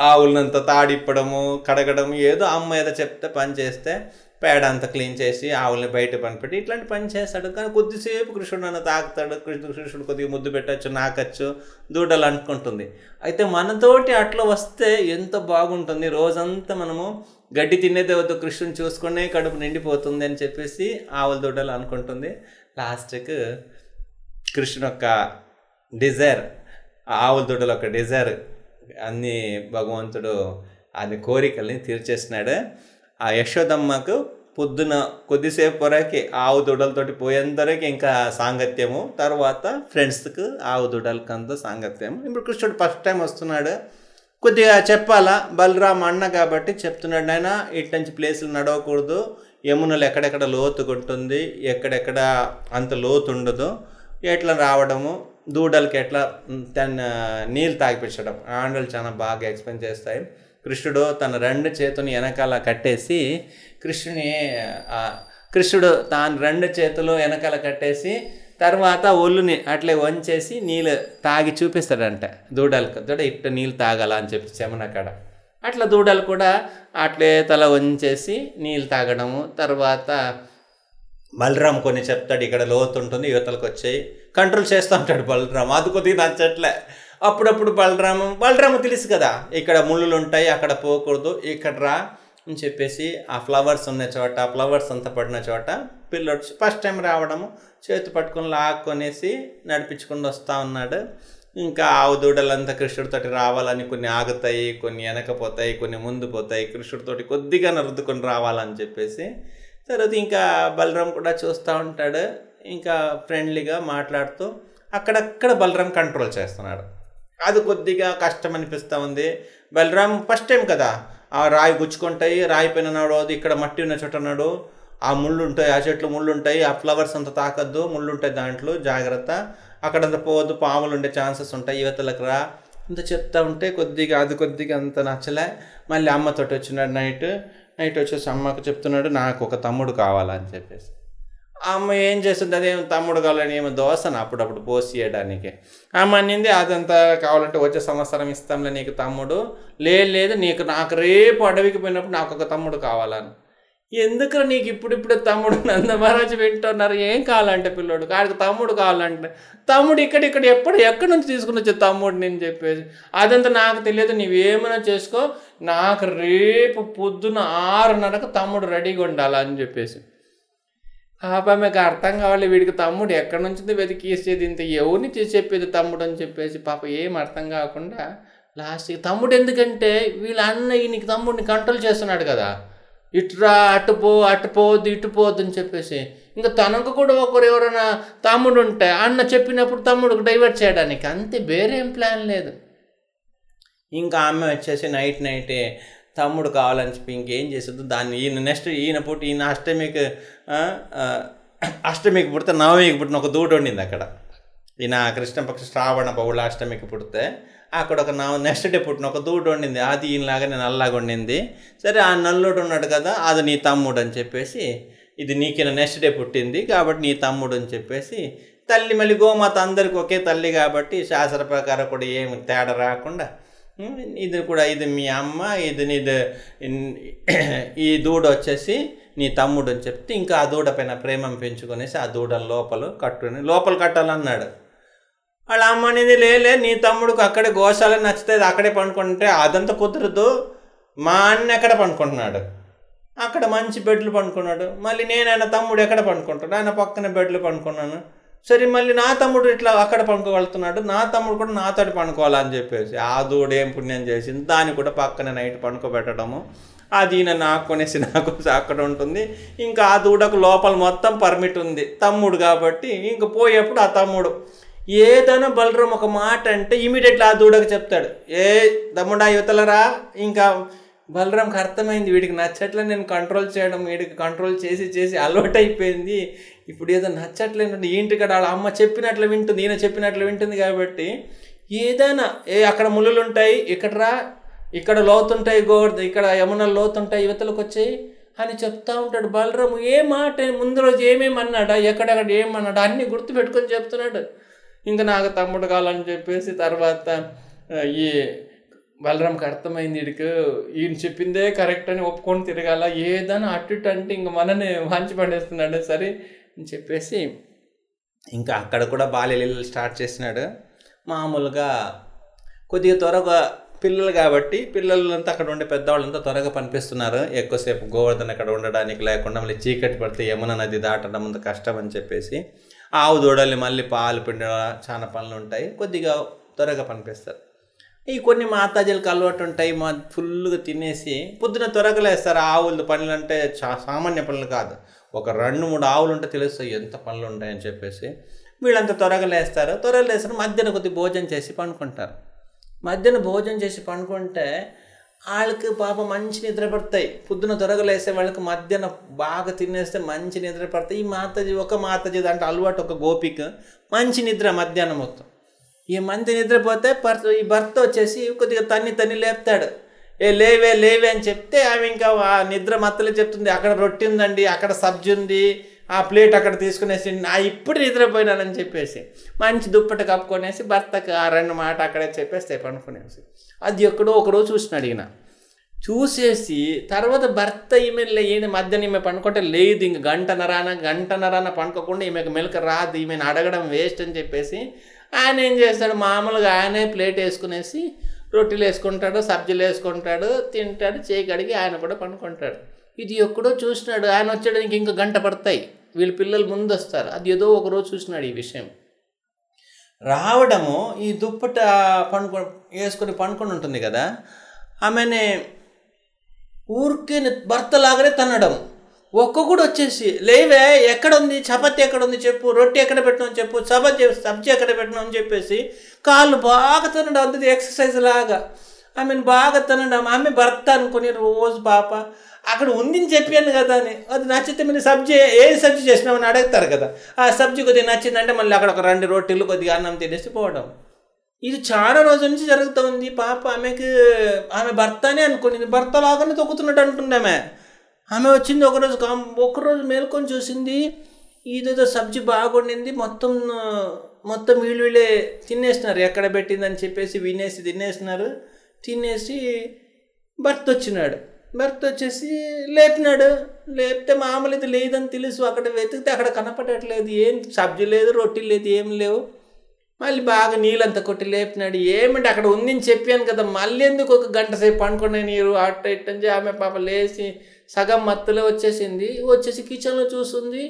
ఆవులనంత తాడిప్పడము కడగడము ఏదో అమ్మ ఏదో చెప్తే పని చేస్తే పేడ అంతా క్లీన్ చేసి ఆవుల్ని బయట పనిపెట్టి ఇట్లాంటి పని చేస్తాడు. కానీ కొద్దిసేపు కృష్ణుడు అన్న తాకుతాడు. కృష్ణుడు కృష్ణుడు కొద్దిగా ముద్దు పెట్టచ్చు నాకచ్చు దూడలు అనుకుంటుంది అయితే మనతోటి అట్లా వస్తే ఎంత బాగుంటుంది. రోజంతా మనము గడ్డి తినేదే వద్దు కృష్ణుని చూసుకునే కడుపు నిండిపోతుంది అని చెప్పేసి ఆవుల దూడలు అనుకుంటుంది. లాస్ట్కి కృష్ణుడు యొక్క డిజైర్ ఆవుల దూడల యొక్క డిజైర్ అన్ని భగవంతుడు అది కోరికల్ని తీర్చేసినాడు. ఆ యశోదమ్మకు పొద్దున కొద్దిసేపు వరకు ఆవు దూడలతోటి పోయేంతవరకు ఇంకా సాంగత్యము తర్వాత ఫ్రెండ్స్కి ఆవు దూడలకి అంత సాంగత్యము. ఇప్పుడు కృష్ణుడు ఫస్ట్ టైం వస్తున్నాడు. కొద్దిగా చెప్పాలా? బలరామ్ అన్న కాబట్టి చెప్తున్నాడు ఆయన ఇటు నుంచి ప్లేసులు నడవకూడదు. యమునలు ఎక్కడెక్కడ లోతుగా ఉంటుంది ఎక్కడెక్కడ అంత లోతు ఉండదు ఎట్లా రావడము? దూడలకి ఎట్లా తన నీళ్ళు తాగిపించడం ఆండలు చాలా బాగా ఎక్స్ప్లెయిన్ చేస్తాయి. కృష్ణుడు తన రెండు చేతుని వెనకాల కట్టేసి కృష్ణుని కృష్ణుడు తాను రెండు చేతులు వెనకాల కట్టేసి తర్వాత ఒళ్ళుని అట్లే వంచేసి నీళ్ళు తాగి చూపిస్తాడంట. దూడలకు దూడ ఇట్ట నీళ్ళు తాగాల అని చెప్పి చెమనకాడ. అట్లా దూడలు కూడా అట్లే తల వంచేసి నీళ్ళు తాగడము. తర్వాత బలరాం కొన్ని చెప్తాడు ఇక్కడ లోతు ఉంటుంది యువతలకు వచ్చాయి. కంట్రోల్ చేస్తూ ఉంటాడు బలరాం అది కొద్దిగా నచ్చట్లే. అప్పుడప్పుడు బలరాము బలరాము తెలుసు కదా ఇక్కడ ముళ్ళులు ఉంటాయి అక్కడ పోకూడదు ఇక్కడ రా అని చెప్పేసి ఆ ఫ్లవర్స్ ఉన్న చోట ఫ్లవర్స్ అంతా పడిన చోట పిల్లడు ఫస్ట్ టైం రావడము చేతి పట్టుకొని లాక్కొనేసి నడిపించుకొని వస్తూ ఉన్నాడు. ఇంకా ఆవు దూడలంతా కృష్ణుడితోటి రావాలని కొన్ని ఆగుతాయి కొన్ని వెనకపోతాయి కొన్ని ముందు పోతాయి కృష్ణుడితోటి కొద్దిగా నరుద్దుకొని రావాలని చెప్పేసి. తర్వాత ఇంకా బలరాం కూడా చూస్తూ ఉంటాడు ఇంకా ఫ్రెండ్లీగా మాట్లాడుతూ అక్కడక్కడ బలరాం కంట్రోల్ చేస్తున్నాడు. అది కొద్దిగా కష్టం అనిపిస్తూ ఉంది. బలరాం ఫస్ట్ టైం కదా. ఆ రాయి గుచ్చుకుంటాయి రాయి పైన నడవదు ఇక్కడ మట్టి ఉన్న చోట నడు ఆ ముళ్ళు ఉంటాయి ఆ చెట్లు ముళ్ళు ఉంటాయి ఆ ఫ్లవర్స్ అంత తాకద్దు ముళ్ళు ఉంటాయి దాంట్లో జాగ్రత్త. అక్కడంత పోవద్దు పాములు ఉండే ఛాన్సెస్ ఉంటాయి యువతలకు రా. అంత చెప్తా ఉంటే కొద్దిగా అది కొద్దిగా అంత నచ్చలే. మళ్ళీ అమ్మతోటి వచ్చినాడు నైట్. నైట్ వచ్చేసి అమ్మకు చెప్తున్నాడు నాకు ఒక తమ్ముడు కావాలని చెప్పేసి. అమ్మ ఏం చేస్తుంది? అదేం తమ్ముడు కావాలని ఏమో దోశను అప్పుడప్పుడు పోసియడానికి అమ్మ అనింది అదంతా కావాలంటే వచ్చే సంవత్సరం ఇస్తాంలే నీకు తమ్ముడు. లేదు లేదు నీకు నాకు రేపు అడవికి పోయినప్పుడు నాకు ఒక తమ్ముడు కావాలని. ఎందుకు నీకు ఇప్పుడిప్పుడే తమ్ముడు నందమహారాజు వింటున్నారు? ఏం కావాలంటే పిల్లోడు? ఆడికి తమ్ముడు కావాలంటే తమ్ముడు ఇక్కడ ఎప్పుడు ఎక్కడి నుంచి తీసుకుని వచ్చే తమ్ముడు నేను చెప్పేసి అదంతా నాకు తెలియదు నీవేమైనా చేసుకో. నాకు రేపు పొద్దున ఆరున్నరకు తమ్ముడు రెడీగా ఉండాలని చెప్పేసి. పాప మీకు అర్థం కావాలి వీడికి తమ్ముడు ఎక్కడి నుంచి వెతికేసేది ఇంత ఎవరిని చెప్పేది తమ్ముడు అని చెప్పేసి పాప ఏం అర్థం కాకుండా లాస్ట్కి తమ్ముడు ఎందుకంటే వీళ్ళ అన్నయ్య నీకు తమ్ముడిని కంట్రోల్ చేస్తున్నాడు కదా. ఇటురా అటు పో అటు పోవద్దు ఇటు పోవద్దు అని చెప్పేసి. ఇంకా తనకు కూడా ఒకరు ఎవరైనా తమ్ముడు ఉంటే అన్న చెప్పినప్పుడు తమ్ముడికి డైవర్ట్ చేయడానికి అంతే వేరేం ప్లాన్ లేదు. ఇంకా ఆమె వచ్చేసి నైట్ నైటే తమ్ముడు కావాలని చెప్పి ఇంకేం చేసొద్దు దాన్ని ఈయన నెక్స్ట్ ఈయన పుట్టి ఈయన అష్టమికి అష్టమికి పుడితే నవమికి పుట్టిన ఒక దూడ ఉండింది అక్కడ. ఈయన కృష్ణపక్ష శ్రావణ బహుళ అష్టమికి పుడితే అక్కడ ఒక నవ నెక్స్ట్ డే పుట్టిన ఒక దూడ ఉండింది. అది ఈయనలాగానే నేను నల్లగా ఉండింది. సరే ఆ నల్లుడు ఉన్నాడు కదా అది నీ తమ్ముడు అని చెప్పేసి ఇది నీకిన నెక్స్ట్ డే పుట్టింది కాబట్టి నీ తమ్ముడు అని చెప్పేసి తల్లి మళ్ళీ గోమాత అందరికి ఒకే తల్లి కాబట్టి శాస్త్ర ప్రకారం కూడా ఏమి తేడా రాకుండా ఇది కూడా ఇది మీ అమ్మ ఇది నీది ఈ దూడ వచ్చేసి నీ తమ్ముడు అని చెప్తే ఇంకా ఆ దూడ పైన ప్రేమం పెంచుకొనేసి ఆ దూడ లోపల కట్టుని లోపల కట్టాలన్నాడు. వాళ్ళ అమ్మ అనేది లేలే నీ తమ్ముడికి అక్కడే గోశాల నచ్చితే అక్కడే పండుకుంటే అదంతా కుదరదు. మా అన్న ఎక్కడ పండుకుంటున్నాడు? అక్కడ మంచి బెడ్లు పండుకున్నాడు. మళ్ళీ నేను ఆయన తమ్ముడు ఎక్కడ పండుకుంటాడు ఆయన పక్కన బెడ్లు పండుకున్నాను. సరే మళ్ళీ నా తమ్ముడు ఇట్లా అక్కడ పండుకోగలుగుతున్నాడు నా తమ్ముడు కూడా నాతోటి పండుకోవాలని చెప్పేసి ఆ దూడేం పుణ్యం చేసింది? దాన్ని కూడా పక్కన నైట్ పండుకోబెట్టడము అది ఈయన నాకు కొనేసి నాకు అక్కడ ఉంటుంది. ఇంకా ఆ దూడకు లోపల మొత్తం పర్మిట్ ఉంది. తమ్ముడు కాబట్టి ఇంక పోయేప్పుడు ఆ తమ్ముడు ఏదైనా బలరం ఒక మాట అంటే ఇమీడియట్లీ ఆ దూడకు చెప్తాడు. ఏ తమ్ముడా యువతలరా ఇంకా బలరాంకి అర్థమైంది వీడికి నచ్చట్లే నేను కంట్రోల్ చేయడం వీడికి కంట్రోల్ చేసి చేసి అలవాటు అయిపోయింది ఇప్పుడు ఏదో నచ్చట్లేదు ఏంటి కదా వాళ్ళ అమ్మ చెప్పినట్లు వింటుంది ఈయన చెప్పినట్లు వింటుంది కాబట్టి ఏదైనా ఏ అక్కడ ముళ్ళు ఉంటాయి ఇక్కడ రా ఇక్కడ లోతుంటాయి గోవర్ధ ఇక్కడ యమున లోతుంటాయి యువతలకు వచ్చాయి అని చెప్తా ఉంటాడు. బలరాము ఏ మాట ముందు రోజు ఏమేమి అన్నాడా ఎక్కడెక్కడ ఏమన్నాడా అన్నీ గుర్తుపెట్టుకొని చెప్తున్నాడు. ఇంకా నాకు తమ్ముడు కావాలని చెప్పేసి తర్వాత ఈ బలరాంకి అర్థమైంది వీడికి ఈయన చెప్పిందే కరెక్ట్ అని ఒప్పుకొని తిరగాల. ఏదైనా అటు ఇటు అంటే ఇంక మనని మంచి పడేస్తున్నాడు. సరే అని చెప్పేసి ఇంకా అక్కడ కూడా బాల్యలీలలు స్టార్ట్ చేసినాడు. మామూలుగా కొద్దిగా త్వరగా పిల్లలు కాబట్టి పిల్లలంతా అక్కడ ఉండే పెద్దవాళ్ళంతా త్వరగా పనిపిస్తున్నారు. ఎక్కువసేపు గోవర్ధన అక్కడ ఉండడానికి లేకుండా మళ్ళీ చీకటి పడితే యమున నది దాటడం అంత కష్టం అని చెప్పేసి ఆవు దూడల్ని మళ్ళీ పాలు పిండడం చాలా పనులు ఉంటాయి. కొద్దిగా త్వరగా పనిపిస్తారు. ఈ కొన్ని మాతాజీలకు అలవాటు ఉంటాయి. మా ఫుల్గా తినేసి పొద్దున త్వరగా లేస్తారు. ఆవుల పనులు అంటే చా సామాన్య పనులు కాదు. ఒక రెండు మూడు ఆవులు ఉంటే తెలుస్తాయి ఎంత పనులు ఉంటాయని చెప్పేసి వీళ్ళంతా త్వరగా లేస్తారు. త్వరగా లేస్తారు. మధ్యాహ్నం కొద్ది భోజనం చేసి పండుకుంటారు. మధ్యాహ్నం భోజనం చేసి పండుకుంటే వాళ్ళకి పాప మంచి నిద్ర పడతాయి. పొద్దున త్వరగా లేస్తే వాళ్ళకి మధ్యాహ్నం బాగా తినేస్తే మంచి నిద్ర పడతాయి. ఈ మాతజీ ఒక మాతజీ దాంట్లో అలవాటు ఒక గోపిక మంచి నిద్ర మధ్యాహ్నం మొత్తం. ఈ మంచి నిద్రపోతే భర్త ఈ భర్త వచ్చేసి కొద్దిగా తన్ని తన్ని లేపుతాడు. ఏ లేవే లేవే అని చెప్తే ఆమె ఇంకా ఆ నిద్ర మత్తలే చెప్తుంది. అక్కడ రొట్టె ఉందండి అక్కడ సబ్జీ ఉంది ఆ ప్లేట్ అక్కడ తీసుకునేసి నా ఇప్పుడు నిద్రపోయినానని చెప్పేసి మంచి దుప్పటి కప్పుకొనేసి భర్తకు ఆ రెండు మాట అక్కడే చెప్పేస్తే పనుకునేసి. అది ఎక్కడో ఒకరోజు చూసినాడు ఈయన చూసేసి తర్వాత భర్త ఈమె ఈయన మధ్యన ఈమె పండుకుంటే లేదు ఇంక గంటన్నరాన గంటన్నరాన పండుకోకుండా ఈమెకు మెలక రాదు ఈమెను అడగడం వేస్ట్ అని చెప్పేసి ఆయన ఏం చేస్తాడు మామూలుగా ఆయనే ప్లేట్ వేసుకునేసి రొట్టెలు వేసుకుంటాడు సబ్జీలు వేసుకుంటాడు తింటాడు చేయి కడిగి ఆయన కూడా పండుకుంటాడు. ఇది ఎక్కడో చూసినాడు ఆయన వచ్చాడానికి ఇంకా గంట పడతాయి. వీళ్ళ పిల్లలు ముందు వస్తారు అది ఏదో ఒకరోజు చూసినాడు ఈ విషయం. రావడము ఈ దుప్పట పండుకొ వేసుకొని పండుకొని ఉంటుంది కదా? ఆమెనే ఊరికే భర్త లాగానే తన్నడం. ఒక్కొక్కడు కూడా వచ్చేసి లేవే ఎక్కడ ఉంది చపాతి ఎక్కడ ఉంది చెప్పు రొట్టె ఎక్కడ పెట్టినావు చెప్పు చపాతి సబ్జీ ఎక్కడ పెట్టినా అని చెప్పేసి కాళ్ళు బాగా తినడం అంతది ఎక్సర్సైజ్ లాగా. ఆమెను బాగా తినడం ఆమె భర్త అనుకుని రోజు పాప అక్కడ ఉందని చెప్పాను కదా అని. అది నచ్చితే మీరు సబ్జీ ఏ సబ్జీ చేసినామని అడుగుతారు కదా. ఆ సబ్జీ కొద్దిగా నచ్చిందంటే మళ్ళీ అక్కడ ఒక రెండు రొట్టెలు కొద్దిగా అన్నం తినేసి పోవడం. ఇది చాలా రోజుల నుంచి జరుగుతుంది. పాప ఆమెకి ఆమె భర్తనే అనుకుని భర్త లాగానే తొక్కుతున్నట్టు అంటుంది ఆమె. ఆమె వచ్చింది ఒకరోజు కా ఒకరోజు మేల్కొని చూసింది ఇదేదో సబ్జీ బాగుండింది మొత్తం మొత్తం వీళ్ళు వీళ్ళే తినేసినారు ఎక్కడ పెట్టిందని చెప్పేసి వినేసి తినేసినారు తినేసి భర్త వచ్చినాడు భర్త వచ్చేసి లేపినాడు. లేపితే మామూలు ఇది లేదని తెలుసు అక్కడ వెతికితే అక్కడ కనపడట్లేదు ఏం సబ్జీ లేదు రొట్టి లేదు ఏం లేవు. మళ్ళీ బాగా నీళ్ళంతా కొట్టి లేపినాడు. ఏమిటి అక్కడ ఉందని చెప్పాను కదా మళ్ళీ ఎందుకు ఒక గంట సేపు పండుకునే నీరు అట్ట ఇట్ట అని ఆమె పాప లేచి సగం మత్తులో వచ్చేసింది వచ్చేసి కిచెన్లో చూస్తుంది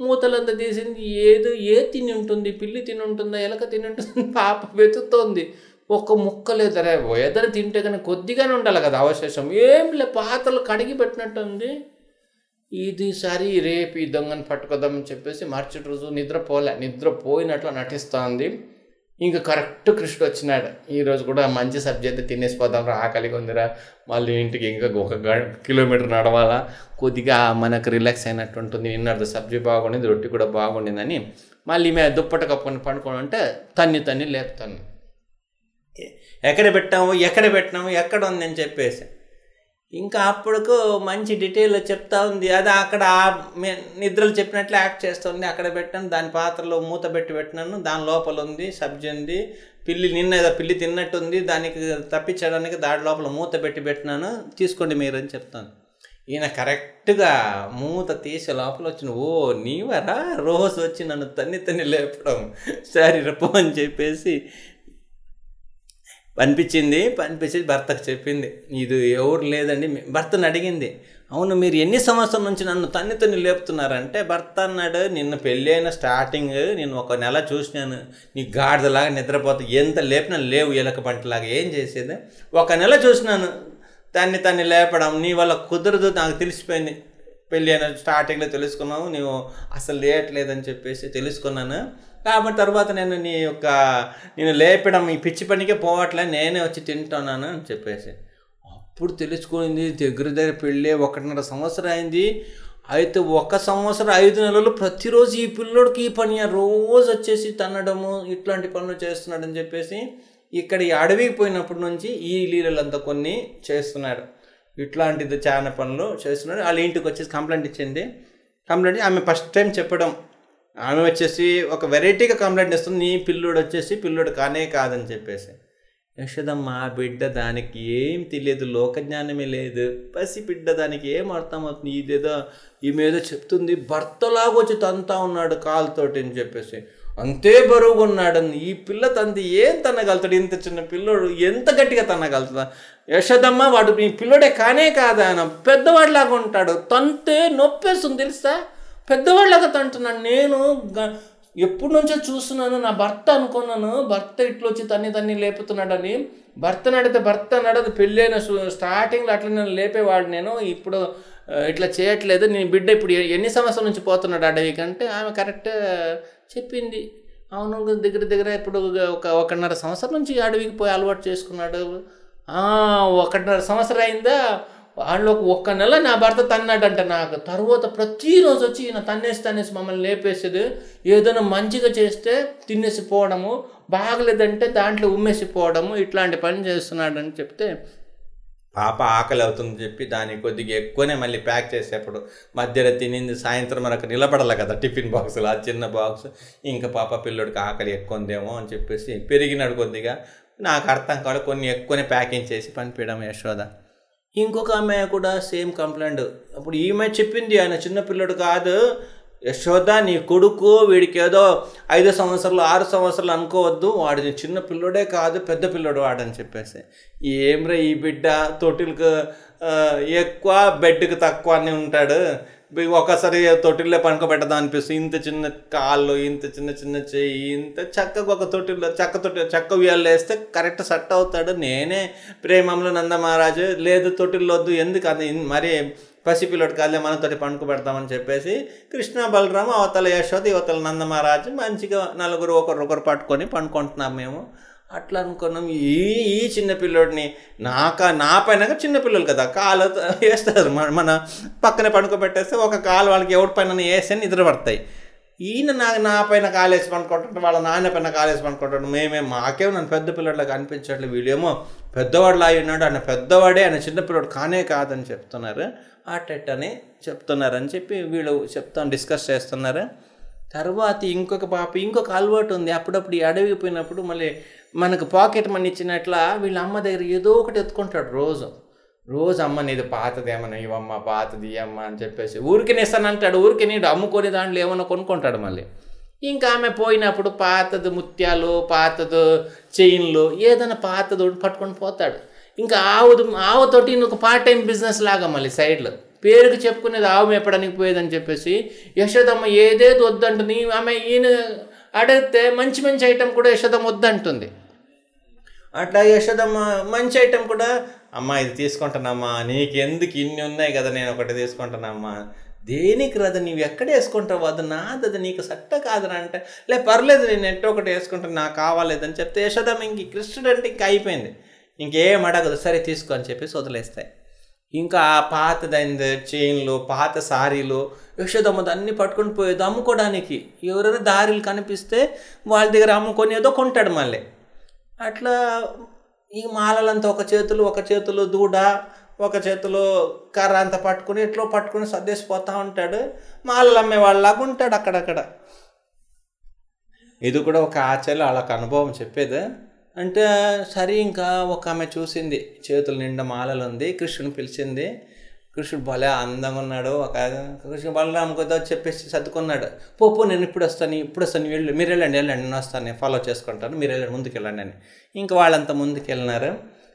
మూతలంతా తీసింది ఏదో ఏ తిని ఉంటుంది పిల్లి తిని ఉంటుందా ఎలక తిని ఉంటుంది పాప వెతుకుతోంది. ఒక్క ముక్క లేదరే ఎదర తింటే కానీ కొద్దిగానే ఉండాలి కదా అవశేషం. ఏం లే పాత్రలు కడిగి పెట్టినట్టుంది ఇది సరి రేపు ఈ దొంగని పట్టుకోదామని చెప్పేసి మరుసటి రోజు నిద్రపోలే నిద్రపోయినట్లు నటిస్తోంది. ఇంకా కరెక్ట్ కృష్ణుడు వచ్చినాడు. ఈరోజు కూడా మంచి సబ్జెక్ట్ తినేసి పోదాం రా ఆకలిగా ఉందిరా. మళ్ళీ ఇంటికి ఇంకా ఒక కిలోమీటర్ నడవాలా. కొద్దిగా మనకు రిలాక్స్ అయినట్టు ఉంటుంది. నిన్నటి సబ్జీ బాగుండింది రొట్టి కూడా బాగుండిందని. మళ్ళీ మేము దుప్పట కప్పుకొని పడుకోవడం అంటే తన్ని తన్ని లేపుతాను. ఎక్కడ పెట్టాము ఎక్కడ పెట్టినాము ఎక్కడ ఉంది అని చెప్పేసి. ఇంకా అప్పుడుకు మంచి డీటెయిల్ చెప్తా ఉంది. అది అక్కడ నిద్రలు చెప్పినట్లు యాక్ట్ చేస్తుంది అక్కడ పెట్టాను. దాని పాత్రలో మూత పెట్టి పెట్టినాను. దాని లోపల ఉంది సబ్జీ ఉంది. పిల్లి నిన్న ఏదో పిల్లి తిన్నట్టుంది. దానికి తప్పించడానికి దాని లోపల మూత పెట్టి పెట్టినాను. తీసుకోండి మీరు అని చెప్తాను. ఈయన కరెక్ట్గా మూత తీసే లోపల వచ్చిన ఓ నీవరా? రోజు వచ్చి నన్ను తన్ని తన్ని లేపడం. సరే రప్పు అని చెప్పేసి పనిపించింది పనిపించి భర్తకు చెప్పింది ఇది ఎవరు లేదండి భర్తను అడిగింది అవును మీరు ఎన్ని సంవత్సరం నుంచి నన్ను తన్ని తన్ని లేపుతున్నారంటే భర్త అన్నాడు నిన్న పెళ్ళి అయిన స్టార్టింగ్ నేను ఒక నెల చూసినాను నీ గాడిదలాగా నిద్రపోతా ఎంత లేపినా లేవు ఎలక పంటలాగా ఏం చేసేది? ఒక నెల చూసినాను దాన్ని తన్ని లేపడం నీ వల్ల కుదరదు నాకు తెలిసిపోయింది పెళ్ళి అయిన స్టార్టింగ్లో తెలుసుకున్నావు నీవు అసలు లేయట్లేదని చెప్పేసి తెలుసుకున్నాను కాబట్టి తర్వాత నేను నీ యొక్క నేను లేపడం ఈ పిచ్చి పనికే పోవట్లే నేనే వచ్చి తింటున్నాను అని చెప్పేసి. అప్పుడు తెలుసుకుంది దగ్గర దగ్గర పెళ్ళి ఒకటిన్నర సంవత్సరం అయింది. అయితే ఒక సంవత్సరం ఐదు నెలలు ప్రతిరోజు ఈ పిల్లోడికి ఈ పని రోజు వచ్చేసి తన్నడము ఇట్లాంటి పనులు చేస్తున్నాడని చెప్పేసి ఇక్కడ ఈ అడవికి పోయినప్పటి నుంచి ఈ లీలలంతా కొన్ని చేస్తున్నాడు. ఇట్లాంటిది చాలా పనులు చేస్తున్నాడు. వాళ్ళ ఇంటికి వచ్చేసి కంప్లైంట్ ఇచ్చింది. కంప్లైంట్ ఆమె ఫస్ట్ టైం చెప్పడం ఆమె వచ్చేసి ఒక వెరైటీగా కంప్లైంట్ ఇస్తుంది. నీ పిల్లోడు వచ్చేసి పిల్లోడు కానే కాదని చెప్పేసి. యశోదమ్మ ఆ బిడ్డ దానికి ఏం తెలియదు లోకజ్ఞానమే లేదు. పసి బిడ్డ దానికి ఏం అర్థమవుతుంది? ఇదేదో ఈమెదో చెప్తుంది. భర్తలాగా వచ్చి తంతా ఉన్నాడు కాలుతోటి అని చెప్పేసి. అంతే బరువుగా ఉన్నాడని ఈ పిల్ల తంది ఏం తనగలుగుతాడు ఇంత చిన్న పిల్లోడు ఎంత గట్టిగా తన్నగలుగుతా యశోదమ్మ వాడు ఈ పిల్లోడే కానే కాదా? ఆయన పెద్దవాడిలాగా ఉంటాడు. తంతే నొప్పేస్తుంది తెలుసా? పెద్దవాళ్ళగా తంటున్నాను నేను గ- ఎప్పటి నుంచో చూస్తున్నాను నా భర్త అనుకున్నాను భర్త ఇట్లా వచ్చి తన్ని తన్ని లేపుతున్నాడని. భర్త నడితే భర్త నడదు పెళ్ళైన స్టార్టింగ్లో అట్లా నేను లేపేవాడు నేను ఇప్పుడు ఇట్లా చేయట్లేదు. నేను బిడ్డ ఇప్పుడు ఎన్ని సంవత్సరాల నుంచి పోతున్నాడు అడవికి అంటే ఆమె కరెక్ట్ చెప్పింది. అవును దగ్గర దగ్గర ఇప్పుడు ఒక ఒకటిన్నర సంవత్సరం నుంచి అడవికి పోయి అలవాటు చేసుకున్నాడు. ఒకటిన్నర సంవత్సరం అయిందా? వాళ్ళు ఒక్క నెల నా భర్త తన్నాడంట నాకు. తర్వాత ప్రతిరోజు వచ్చి ఈయన తన్నేసి తన్నేసి మమ్మల్ని లేపేసేది. ఏదైనా మంచిగా చేస్తే తినేసి పోవడము బాగలేదంటే దాంట్లో ఉమ్మేసి పోవడము ఇట్లాంటి పని చేస్తున్నాడని చెప్తే పాప ఆకలి అవుతుంది చెప్పి దాన్ని కొద్దిగా ఎక్కువనే మళ్ళీ ప్యాక్ చేసేప్పుడు మధ్యలో తినింది సాయంత్రం మనకు నిలబడాలి కదా టిఫిన్ బాక్సులు ఆ చిన్న బాక్స్. ఇంకా పాప పిల్లోడికి ఆకలి ఎక్కువ ఉందేమో అని చెప్పేసి పెరిగినాడు కొద్దిగా. నాకు అర్థం కావాలి కొన్ని ఎక్కువనే ప్యాకింగ్ చేసి పంపించడం యశోద. ఇంకొక ఆమె కూడా సేమ్ కంప్లైంట్. అప్పుడు ఈమె చెప్పింది ఆయన చిన్నపిల్లడు కాదు. యశోద నీ కొడుకు వీడికి ఏదో ఐదు సంవత్సరాలు ఆరు సంవత్సరాలు అనుకోవద్దు. వాడి చిన్న పిల్లోడే కాదు పెద్ద పిల్లోడు వాడని చెప్పేసి. ఏమ్రా ఈ బిడ్డ? తొట్టిలకు ఎక్కువ బెడ్కి తక్కువ అని ఉంటాడు. ఒకసారి తొట్టిల్లో పనుకోబెట్టదా అనిపిస్తుంది. ఇంత చిన్న కాళ్ళు ఇంత చిన్న చిన్న చెయ్యి ఇంత చక్కగా ఒక తొట్టిల్లో చక్క తొట్టి చక్క ఉయ్యాలు వేస్తే కరెక్ట్ సెట్ అవుతాడు. నేనే ప్రేమంలో నంద మహారాజు. లేదు తొట్టిల్లో వద్దు. ఎందుకు? అది మరి పసిపిల్లడు కాళ్ళే మనతోటి పండుకోబెడతామని చెప్పేసి కృష్ణ బలరామ అవతల యశోద యువతల నంద మహారాజు మంచిగా నలుగురు ఒకరు ఒకరు పట్టుకొని పండుకుంటున్నాం మేము. అట్లా అనుకున్నాం ఈ ఈ చిన్న పిల్లోడిని నాక నా పైన చిన్న పిల్లలు కదా కాలు వేస్తారు. మన మన పక్కనే పడుకోబెట్టేస్తే ఒక కాలు వాళ్ళకి ఎవరి పైన వేస్తే నిద్ర పడతాయి. ఈయన నా నా పైన కాలేసి పనుకుంటాడు వాళ్ళ నాన్న పైన కాలేసి పనుకుంటాడు మేమే మాకేమో నన్ను పెద్ద పిల్లడిలాగా అనిపించట్లేదు వీళ్ళేమో పెద్దవాడులా ఉన్నాడు ఆయన పెద్దవాడే ఆయన చిన్నపిల్లడు కానే కాదని చెప్తున్నారు. అట్టని అని చెప్తున్నారని చెప్పి వీళ్ళు చెప్తాను డిస్కస్ చేస్తున్నారు. తర్వాత ఇంకొక పాప ఇంకొక అలవాటు ఉంది. అప్పుడప్పుడు ఈ అడవికి పోయినప్పుడు మళ్ళీ మనకు పాకెట్ మనీ ఇచ్చినట్ల వీళ్ళ అమ్మ దగ్గర ఏదో ఒకటి ఎత్తుకుంటాడు రోజు. రోజు అమ్మ నీది పాతది ఏమన్నా? ఇవమ్మ పాతది ఇవ్వమ్మ అని చెప్పేసి. ఊరికి ఇస్తానంటాడు ఊరికి నీడు అమ్ముకొని దాంట్లో ఏమన్నా కొనుక్కుంటాడు మళ్ళీ. ఇంకా ఆమె పోయినప్పుడు పాతది ముత్యాలు పాతది చైన్లు ఏదైనా పాతది పట్టుకొని పోతాడు. ఇంకా ఆవుది ఆవుతోటి ఒక పార్ట్ టైం బిజినెస్ లాగా మళ్ళీ సైడ్లో. పేరుకి చెప్పుకునేది ఆవు మేపడానికి పోయేదని చెప్పేసి యశోదమ్మ ఏదేది వద్దంటుంది ఆమె ఈయన అడిగితే మంచి మంచి ఐటెం కూడా యశోదమ్మ వద్దంటుంది. అట్లా యశోదమ్మ మంచి ఐటెం కూడా అమ్మ ఇది తీసుకుంటానమ్మా నీకెందుకు ఇన్ని ఉన్నాయి కదా నేను ఒకటి తీసుకుంటానమ్మా. దేనికి రాదు నీవు ఎక్కడ వేసుకుంటావు అది నాది అది నీకు సట్ట కాదురా అంటే లే పర్లేదు నేను ఎట్టో ఒకటి వేసుకుంటాను నాకు కావాలేదని చెప్తే యశోదమ్మ ఇంక కృష్ణుడు అంటే ఇంక అయిపోయింది. ఇంకేం అడగదు సరే తీసుకో అని చెప్పేసి వదిలేస్తాయి. ఇంకా ఆ పాతదైంది చైన్లు పాత సారీలు యశోదమ్మ అన్ని పట్టుకొని పోయేది అమ్ముకోవడానికి ఎవరైనా దారిలు కనిపిస్తే వాళ్ళ దగ్గర అమ్ముకొని ఏదో కొంటాడు మళ్ళీ. అట్లా ఈ మాలలంతా ఒక చేతులు ఒక చేతులు దూడ ఒక చేతిలో కర్ర అంతా పట్టుకుని ఇట్లా పట్టుకుని సర్దేసిపోతూ ఉంటాడు. మాలలు అమ్మే వాళ్ళలాగా ఉంటాడు అక్కడక్కడ. ఇది కూడా ఒక ఆచార్య వాళ్ళకి అనుభవం చెప్పేది. అంటే సరే ఇంకా ఒక ఆమె చూసింది చేతుల నిండా మాలలు ఉంది కృష్ణుని పిలిచింది. కృష్ణుడు భలే అందంగా ఉన్నాడు ఒక కృష్ణుడు బలరామ్ కొద్దా చెప్పేసి సర్దుకున్నాడు. పోపు నేను ఇప్పుడు వస్తాను ఇప్పుడు వస్తాను వెళ్ళు మీరు వెళ్ళండి వెళ్ళండి నేను వస్తాను నేను ఫాలో చేసుకుంటాను మీరు వెళ్ళండి ముందుకు వెళ్ళండి అని. ఇంకా వాళ్ళంతా ముందుకు వెళ్ళినారు.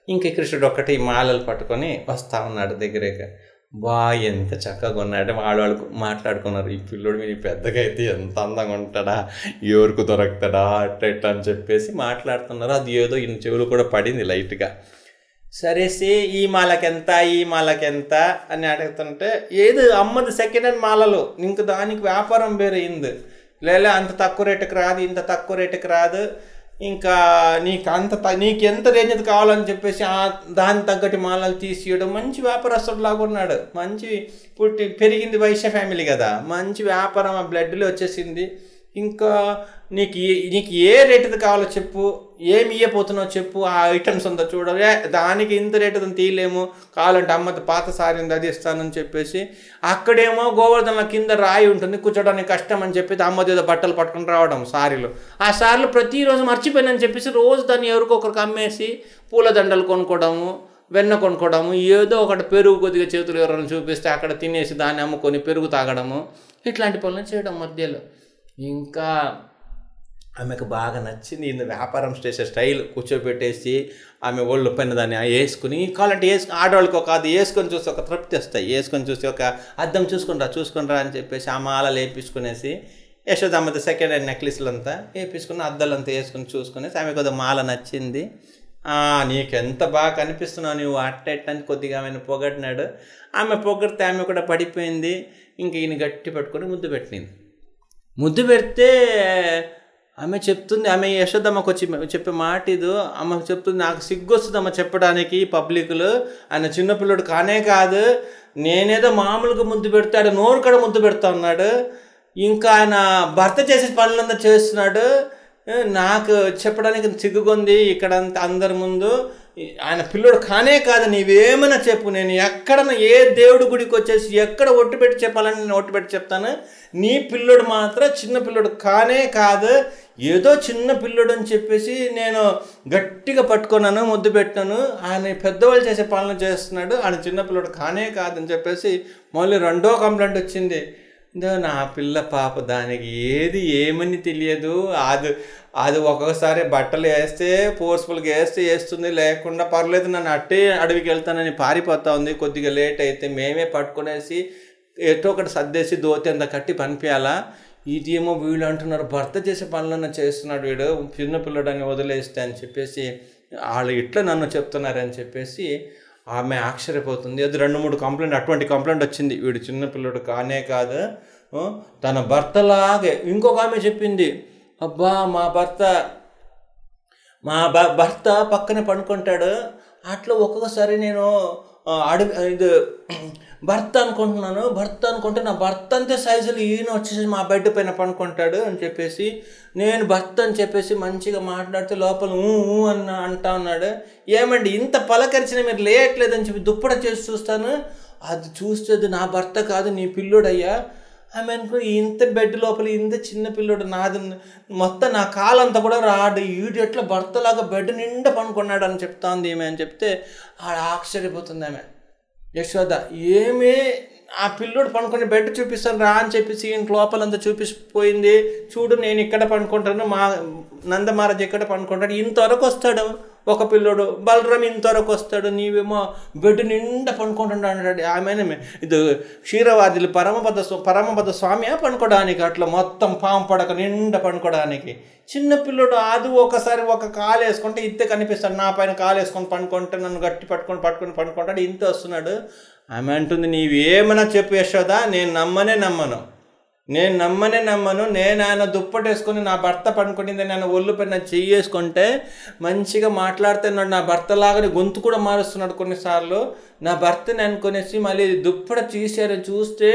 ఇంకా కృష్ణుడు ఒక్కటి మాలలు పట్టుకొని వస్తా ఉన్నాడు దగ్గరగా బా ఎంత చక్కగా ఉన్నాడే. వాళ్ళు మాట్లాడుకున్నారు ఈ పిల్లోడు మీ పెద్దగా అయితే ఎంత అందంగా ఉంటాడా? ఎవరికి దొరుకుతాడా? అట్ట ఇట్ట అని చెప్పేసి మాట్లాడుతున్నారు. అది ఏదో ఈయన చెవులు కూడా పడింది లైట్గా. సరేసి ఈ మాలకెంత ఈ మాలకెంత అని అడుగుతుంటే ఏది? అమ్మది సెకండ్ హ్యాండ్ మాలలు. ఇంక దానికి వ్యాపారం వేరే అయింది లేలే అంత తక్కువ రేటుకి రాదు ఇంత తక్కువ రేటుకి రాదు. ఇంకా నీకు అంత నీకు ఎంత రేంజ్ కావాలని చెప్పేసి దాని తగ్గట్టు మాలలు తీసియడం మంచి వ్యాపారస్తుడు లాగా ఉన్నాడు. మంచి పుట్టి పెరిగింది వైశ్య ఫ్యామిలీ కదా. మంచి వ్యాపారం ఆ బ్లడ్లో వచ్చేసింది. ఇంకా నీకు నీకు ఏ రేటుది కావాలో చెప్పు ఏమి ఇయ్యపోతున్నావు చెప్పు ఆ ఐటమ్స్ ఉందో చూడవే దానికి ఇంత రేటు తీయలేము. కావాలంటే అమ్మది పాత సారీ ఉంది అది ఇస్తానని చెప్పేసి. అక్కడేమో గోవర్ధన కింద రాయి ఉంటుంది కూర్చోడానికి కష్టం అని చెప్పి అమ్మది ఏదో బట్టలు పట్టుకుని రావడం సారీలు ఆ సారీలు ప్రతిరోజు మర్చిపోయినని చెప్పేసి రోజు దాన్ని ఎవరికొకరికి అమ్మేసి పూలదండలు కొనుక్కోవడము వెన్న కొనుక్కోవడము ఏదో ఒకటి పెరుగు కొద్దిగా చేతులు ఎవరైనా చూపిస్తే అక్కడ తినేసి దాన్ని అమ్ముకొని పెరుగు తాగడము. ఇట్లాంటి పనులు చేయడం మధ్యలో. ఇంకా ఆమెకు బాగా నచ్చింది. ఇంత వ్యాపారం చేసే స్టైల్ కూర్చోబెట్టేసి ఆమె ఒళ్ళు పైన దాన్ని వేసుకుని కావాలంటే వేసుకు ఆడవాళ్ళకి ఒక అది వేసుకొని చూసి ఒక తృప్తి వస్తాయి. వేసుకొని చూసి ఒక అద్దం చూసుకుంటా చూసుకుంటారా అని చెప్పేసి ఆ మాలలు వేపించుకునేసి యశోదమ్మది సెకండ్ హ్యాండ్ నెక్లెస్లంతా వేపించుకుని అద్దాలంతా వేసుకుని చూసుకునేసి ఆమె కొద్దిగా మాల నచ్చింది. నీకెంత బాగా కనిపిస్తున్నావు నువ్వు అట్ట అని కొద్దిగా ఆమెను పొగడినాడు. ఆమె పొగిడితే ఆమె కూడా పడిపోయింది. ఇంక ఈయన గట్టి పట్టుకొని ముద్దు పెట్టింది. ముద్దు పెడితే ఆమె చెప్తుంది ఆమె యశోదమ్మకు వచ్చి చెప్పే మాట ఇది. ఆమె చెప్తుంది నాకు సిగ్గొస్తుంది అమ్మ చెప్పడానికి పబ్లిక్లు. ఆయన చిన్నపిల్లడు కానే కాదు. నేనేదో మామూలుగా ముద్దు పెడతాడు నోరు కూడా ముద్దు పెడతా ఉన్నాడు. ఇంకా ఆయన భర్త చేసే పనులంతా చేస్తున్నాడు. నాకు చెప్పడానికి సిగ్గుకుంది ఇక్కడ అందరి ముందు. ఆయన పిల్లోడు కానే కాదు. నీవేమైనా చెప్పు. నేను ఎక్కడ ఏ దేవుడి గుడికి వచ్చేసి ఎక్కడ ఒట్టు పెట్టి చెప్పాలని నేను ఒట్టు పెట్టి చెప్తాను. నీ పిల్లోడు మాత్రం చిన్న పిల్లోడు కానే కాదు. ఏదో చిన్న పిల్లోడు అని చెప్పేసి నేను గట్టిగా పట్టుకున్నాను ముద్దు పెట్టాను. ఆయన పెద్దవాళ్ళు చేసే పనులు చేస్తున్నాడు. ఆయన చిన్న పిల్లోడు కానే కాదని చెప్పేసి మళ్ళీ రెండో కంప్లైంట్ వచ్చింది. నా పిల్ల పాప దానికి ఏది ఏమని తెలియదు. అది అది ఒక్కొక్కసారి బట్టలు వేస్తే ఫోర్స్ఫుల్గా వేస్తే వేస్తుంది. లేకుండా పర్లేదు నన్ను అట్టే అడవికి వెళ్తానని పారిపోతా ఉంది. కొద్దిగా లేట్ అయితే మేమే పట్టుకునేసి ఎటో ఒకటి సర్దేసి దోతి అంత కట్టి పనిపించాలా ఇది ఏమో వీళ్ళు అంటున్నారు భర్త చేసే పనులన్నా చేస్తున్నాడు వీడు చిన్న పిల్లడని వదిలేస్తే అని చెప్పేసి వాళ్ళు ఇట్లా నన్ను చెప్తున్నారని చెప్పేసి ఆమె ఆశ్చర్యపోతుంది. అది రెండు మూడు కంప్లైంట్ అటువంటి కంప్లైంట్ వచ్చింది. వీడు చిన్నపిల్లడు కానే కాదు తన భర్తలాగే. ఇంకొక ఆమె చెప్పింది అబ్బా మా భర్త మా భ భర్త పక్కనే పడుకుంటాడు. అట్లా ఒక్కొక్కసారి నేను ఆ, అడవి ఇది భర్త అనుకుంటున్నాను భర్త అనుకుంటే నా భర్త అంతే సైజులు ఈయన వచ్చేసి మా బెడ్ పైన పనుకుంటాడు అని చెప్పేసి నేను భర్త అని చెప్పేసి మంచిగా మాట్లాడితే లోపల ఊ ఊ అన్న అంటా ఉన్నాడు. ఏమండి ఇంత పలకరిచిన మీరు లేయట్లేదని చెప్పి దుప్పడ చేసి చూస్తాను. అది చూస్తే నా భర్త కాదు నీ పిల్లోడయ్యా. ఆమె అనుకో ఇంత బెడ్ లోపల ఇంత చిన్న పిల్లోడు నాది మొత్తం నా కాలంతా కూడా రాడు. ఈడు ఎట్లా భర్తలాగా బెడ్ నిండా పనుకున్నాడు అని చెప్తా ఉంది ఈమె అని చెప్తే ఆడ ఆశ్చర్యపోతుంది ఆమె. యశోద ఏమే ఆ పిల్లోడు పనుకొని బెడ్ చూపిస్తాను రా అని చెప్పేసి ఇంటి లోపలంతా చూపిపోయింది చూడు నేను ఇక్కడ పనుకుంటాను మా నందమహారాజ్ ఇక్కడ పనుకుంటాడు ఇంతవరకు వస్తాడు. ఒక పిల్లోడు బలరాం ఇంతవరకు వస్తాడు నీవేమో బెడ్ నిండా పనుకుంటాడు ఆమె ఇది క్షీరవాదులు పరమపద పరమపద స్వామి పనుకోవడానికి అట్లా మొత్తం పాము పడక నిండా పనుకోవడానికి చిన్న పిల్లోడు అది ఒకసారి ఒక కాలు వేసుకుంటే ఇంతే కనిపిస్తాడు నా పైన కాలు వేసుకొని పనుకుంటే నన్ను గట్టి పట్టుకొని పట్టుకొని పనుకుంటాడు ఇంత వస్తున్నాడు. ఆమె అంటుంది నీవేమైనా చెప్పు యశోదా నేను నమ్మనే నమ్మను. నేను నమ్మనే నమ్మను నేను ఆయన దుప్పటేసుకొని నా భర్త పడుకుంటుంది నేను ఒళ్ళు పైన చెయ్యి వేసుకుంటే మంచిగా మాట్లాడుతున్నాడు నా భర్త లాగానే గొంతు కూడా మారుస్తున్నాడు కొన్నిసార్లు. నా భర్తని అనుకునేసి మళ్ళీ దుప్పట తీసారు చూస్తే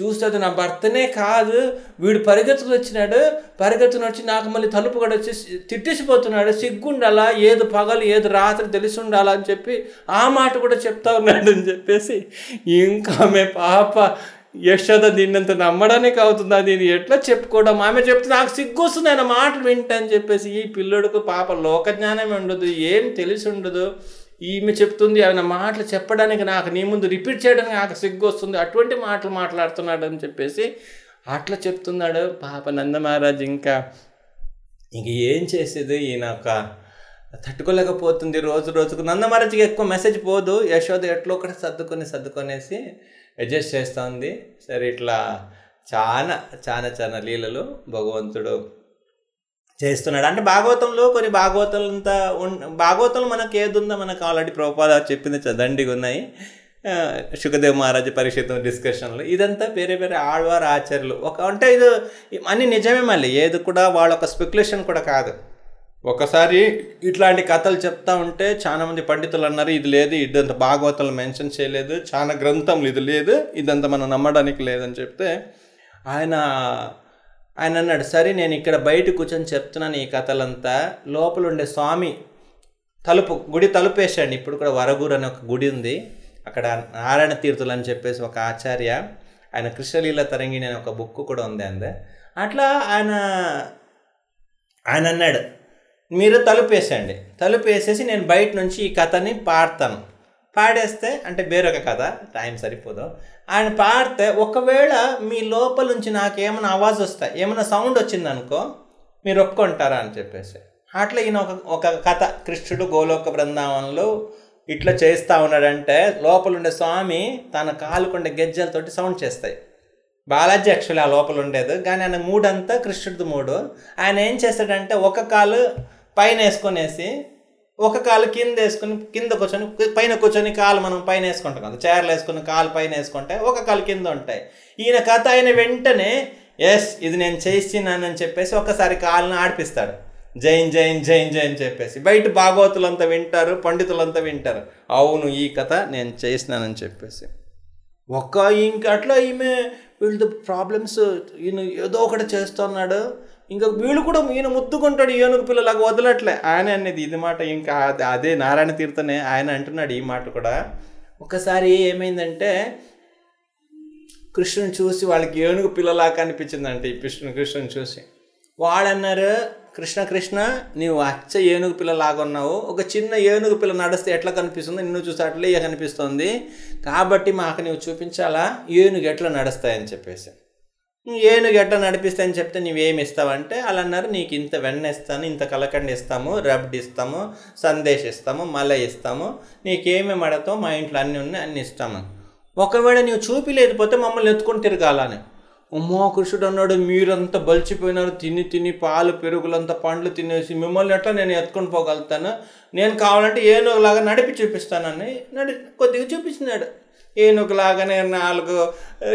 చూస్తే అది నా భర్తనే కాదు. వీడు పరిగెత్తుకు వచ్చినాడు. పరిగెత్తుకుని వచ్చి నాకు మళ్ళీ తలుపు కూడా వచ్చి తిట్టేసిపోతున్నాడు. సిగ్గుండాలా? ఏది పగలు ఏది రాత్రి తెలిసి ఉండాలా అని చెప్పి ఆ మాట కూడా చెప్తా ఉన్నాడు అని చెప్పేసి ఇంకా ఆమె పాప యశోద దీన్నంత నమ్మడానికి అవుతుందా దీన్ని ఎట్లా చెప్పుకోవడం? ఆమె చెప్తే నాకు సిగ్గు వస్తుంది ఆయన మాటలు వింటని చెప్పేసి ఈ పిల్లడికి పాప లోక జ్ఞానం ఉండదు ఏం తెలిసి ఉండదు. ఈమె చెప్తుంది ఆయన మాటలు చెప్పడానికి నాకు నీ ముందు రిపీట్ చేయడానికి నాకు సిగ్గు వస్తుంది అటువంటి మాటలు మాట్లాడుతున్నాడు అని చెప్పేసి అట్లా చెప్తున్నాడు పాప నందమహారాజ్. ఇంకా ఇంక ఏం చేసేది? ఈయన ఒక తట్టుకోలేకపోతుంది రోజు రోజుకు. నందమహారాజ్కి ఎక్కువ మెసేజ్ పోదు. యశోద ఎట్లో ఒకటి సర్దుకొని సర్దుకొనేసి అడ్జస్ట్ చేస్తూ ఉంది సరే ఇట్లా చాలా చాలా చాలా లీలలు భగవంతుడు చేస్తున్నాడు. అంటే భాగవతంలో కొన్ని భాగవతాలంతా ఉన్ భాగవతంలో మనకు ఏది ఉందో మనకు ఆల్రెడీ ప్రభుపాద చెప్పింది చ- దండిగా ఉన్నాయి. ఆ, శుకదేవ్ మహారాజు పరిషత్ డిస్కషన్లు ఇదంతా వేరే వేరే ఆళ్వారు ఆచార్యులు. ఒక అంటే ఇది అన్ని నిజమే మళ్ళీ. ఏది కూడా వాళ్ళ ఒక స్పెక్యులేషన్ కూడా కాదు. ఒకసారి ఇట్లాంటి కథలు చెప్తా ఉంటే చాలా మంది పండితులు అన్నారు ఇది లేదు ఇదంత భాగవతాలు మెన్షన్ చేయలేదు చాలా గ్రంథములు ఇది లేదు ఇదంతా మనం నమ్మడానికి లేదని చెప్తే ఆయన ఆయన అన్నాడు సరే నేను ఇక్కడ బయట కూర్చొని చెప్తున్నాను ఈ కథలంతా. లోపల ఉండే స్వామి తలుపు గుడి తలుపు వేసాడు ఇప్పుడు కూడా వరగూరు అనే ఒక గుడి ఉంది. అక్కడ నారాయణ తీర్థులు అని చెప్పేసి ఒక ఆచార్య ఆయన కృష్ణలీల తరంగిణి అనే ఒక బుక్ కూడా ఉంది అందే. అట్లా ఆయన ఆయన అన్నాడు మీరు తలుపు వేసేయండి. తలుపు వేసేసి నేను బయట నుంచి ఈ కథని పాడతాను. పాడేస్తే అంటే వేరొక కథ టైం సరిపోదు. ఆయన పాడితే ఒకవేళ మీ లోపల నుంచి నాకు ఏమైనా ఆవాజ్ వస్తాయి ఏమైనా సౌండ్ వచ్చిందనుకో మీరు ఒప్పుకుంటారా అని చెప్పేసి. అట్లా ఈయన ఒక ఒక కథ కృష్ణుడు గోలోక బృందావనంలో ఇట్లా చేస్తూ ఉన్నాడంటే లోపల ఉండే స్వామి తన కాలుకుండే గెజ్జలతోటి సౌండ్ చేస్తాయి. బాలాజీ యాక్చువల్లీ ఆ లోపల ఉండేది కానీ ఆయన మూడంతా కృష్ణుడిది మూడు. ఆయన ఏం చేస్తాడంటే ఒక కాలు పైన వేసుకొనేసి ఒక కాలు కింద వేసుకుని కింద కూర్చొని పైన కూర్చొని కాలు మనం పైన వేసుకుంటాం కదా. చైర్లు వేసుకుని కాలు పైన వేసుకుంటే ఒక కాలు కింద ఉంటాయి. ఈయన కథ ఆయన వెంటనే ఎస్ ఇది నేను చేసినానని చెప్పేసి ఒకసారి కాళ్ళని ఆడిపిస్తాడు. జైన్ జైన్ జైన్ జైన్ చెప్పేసి. బయట భాగవతులంతా వింటారు పండితులంతా వింటారు. అవును ఈ కథ నేను చేసినానని చెప్పేసి. ఒక్క ఇంక అట్లా ఈమె వీళ్ళ ప్రాబ్లమ్స్ ఈయన ఏదో ఒకటి చేస్తున్నాడు. ఇంకా వీళ్ళు కూడా ఈయన ముత్తుకుంటాడు ఏనుగు పిల్లలాగా వదలట్లే. ఆయన అనేది ఇది మాట ఇంకా అదే- నారాయణ తీర్థనే ఆయన అంటున్నాడు ఈ మాట కూడా. ఒకసారి ఏమైందంటే కృష్ణుని చూసి వాళ్ళకి ఏనుగు పిల్లలాగా అనిపించిందంటే ఈ కృష్ణుని కృష్ణుని చూసి. వాళ్ళన్నారు కృష్ణ కృష్ణ నీవు అచ్చ ఏనుగు పిల్లలాగా ఉన్నావు. ఒక చిన్న ఏనుగు పిల్ల నడిస్తే ఎట్లా కనిపిస్తుందో? నిన్ను చూసి అట్లే కనిపిస్తుంది. కాబట్టి మాకు నీవు చూపించాలా? ఏనుగు ఎట్లా నడుస్తాయని చెప్పేసి. ఏనుగు ఎట్లా నడిపిస్తాయని చెప్తే నువ్వేమి ఇస్తావంటే అలా అన్నారు నీకు ఇంత వెన్న ఇస్తాను ఇంత కలకండి ఇస్తాము రబ్డ్ ఇస్తాము సందేశ్ ఇస్తాము మలై ఇస్తాము నీకేమేమి అడతావు మా ఇంట్లో అన్నీ ఉన్నాయి అన్నీ ఇస్తాము. ఒకవేళ నీవు చూపిలేకపోతే మమ్మల్ని ఎత్తుకొని తిరగాలని ఉమ్మో కృషుడు అన్నాడు మీరంతా బలిచిపోయినారు తిని తిని పాలు పెరుగులంతా పండ్లు తినేసి మిమ్మల్ని ఎట్లా నేను ఎత్తుకొని పోగలుగుతాను? నేను కావాలంటే ఏనుగులాగా నడిపి చూపిస్తానని నడి కొద్దిగా చూపించినాడు. ఏనుగులాగానే నాలుగు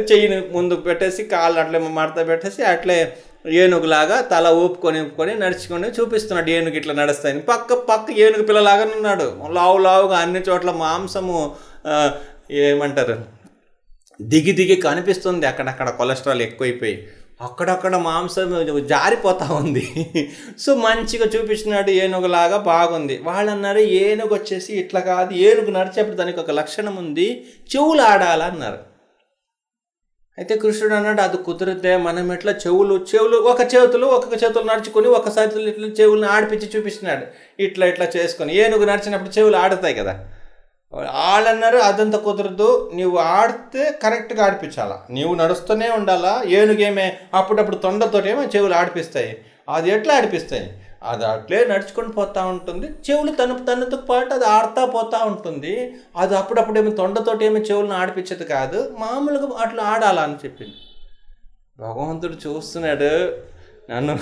చెయ్యిని ముందుకు పెట్టేసి కాళ్ళు అట్లే మడత పెట్టేసి అట్లే ఏనుగులాగా తల ఊపుకొని ఊపుకొని నడుచుకొని చూపిస్తున్నాడు ఏనుగు ఇట్లా నడుస్తాయని. పక్క పక్క ఏనుగు పిల్లలాగానే ఉన్నాడు. లావు లావుగా అన్ని చోట్ల మాంసము ఏమంటారు దిగి దిగి కనిపిస్తుంది. అక్కడక్కడ కొలెస్ట్రాల్ ఎక్కువైపోయి. అక్కడక్కడ మాంసం జారిపోతా ఉంది. సో మంచిగా చూపించినాడు ఏనుగులాగా బాగుంది. వాళ్ళు అన్నారు ఏనుగు వచ్చేసి ఇట్లా కాదు ఏనుగు నడిచేప్పుడు దానికి ఒక లక్షణం ఉంది చెవులు ఆడాలన్నారు. అయితే కృష్ణుడు అన్నాడు అది కుదిరితే మనం ఎట్లా చెవులు చెవులు ఒక చేతులు ఒక్కొక్క చేతులు నడుచుకొని ఒకసారి ఇట్లా చెవులను ఆడిపించి చూపిస్తున్నాడు ఇట్లా ఇట్లా చేసుకొని ఏనుగు నడిచినప్పుడు చెవులు ఆడతాయి కదా. వాళ్ళన్నారు అదంతా కుదరదు. నీవు ఆడితే కరెక్ట్గా ఆడిపించాలా? నీవు నడుస్తూనే ఉండాలా? ఏనుగేమే? అప్పుడప్పుడు తొండతోటేమో చెవులు ఆడిపిస్తాయి. అది ఎట్లా ఆడిపిస్తాయి? అది అట్లే నడుచుకొని పోతూ ఉంటుంది. చెవులు తన తనతో పాటు అది ఆడుతూ పోతూ ఉంటుంది. అది అప్పుడప్పుడేమో తొండతోటి ఏమో చెవులను ఆడిపించేది కాదు. మామూలుగా అట్లా ఆడాలా అని చెప్పింది. భగవంతుడు చూస్తున్నాడు. నన్ను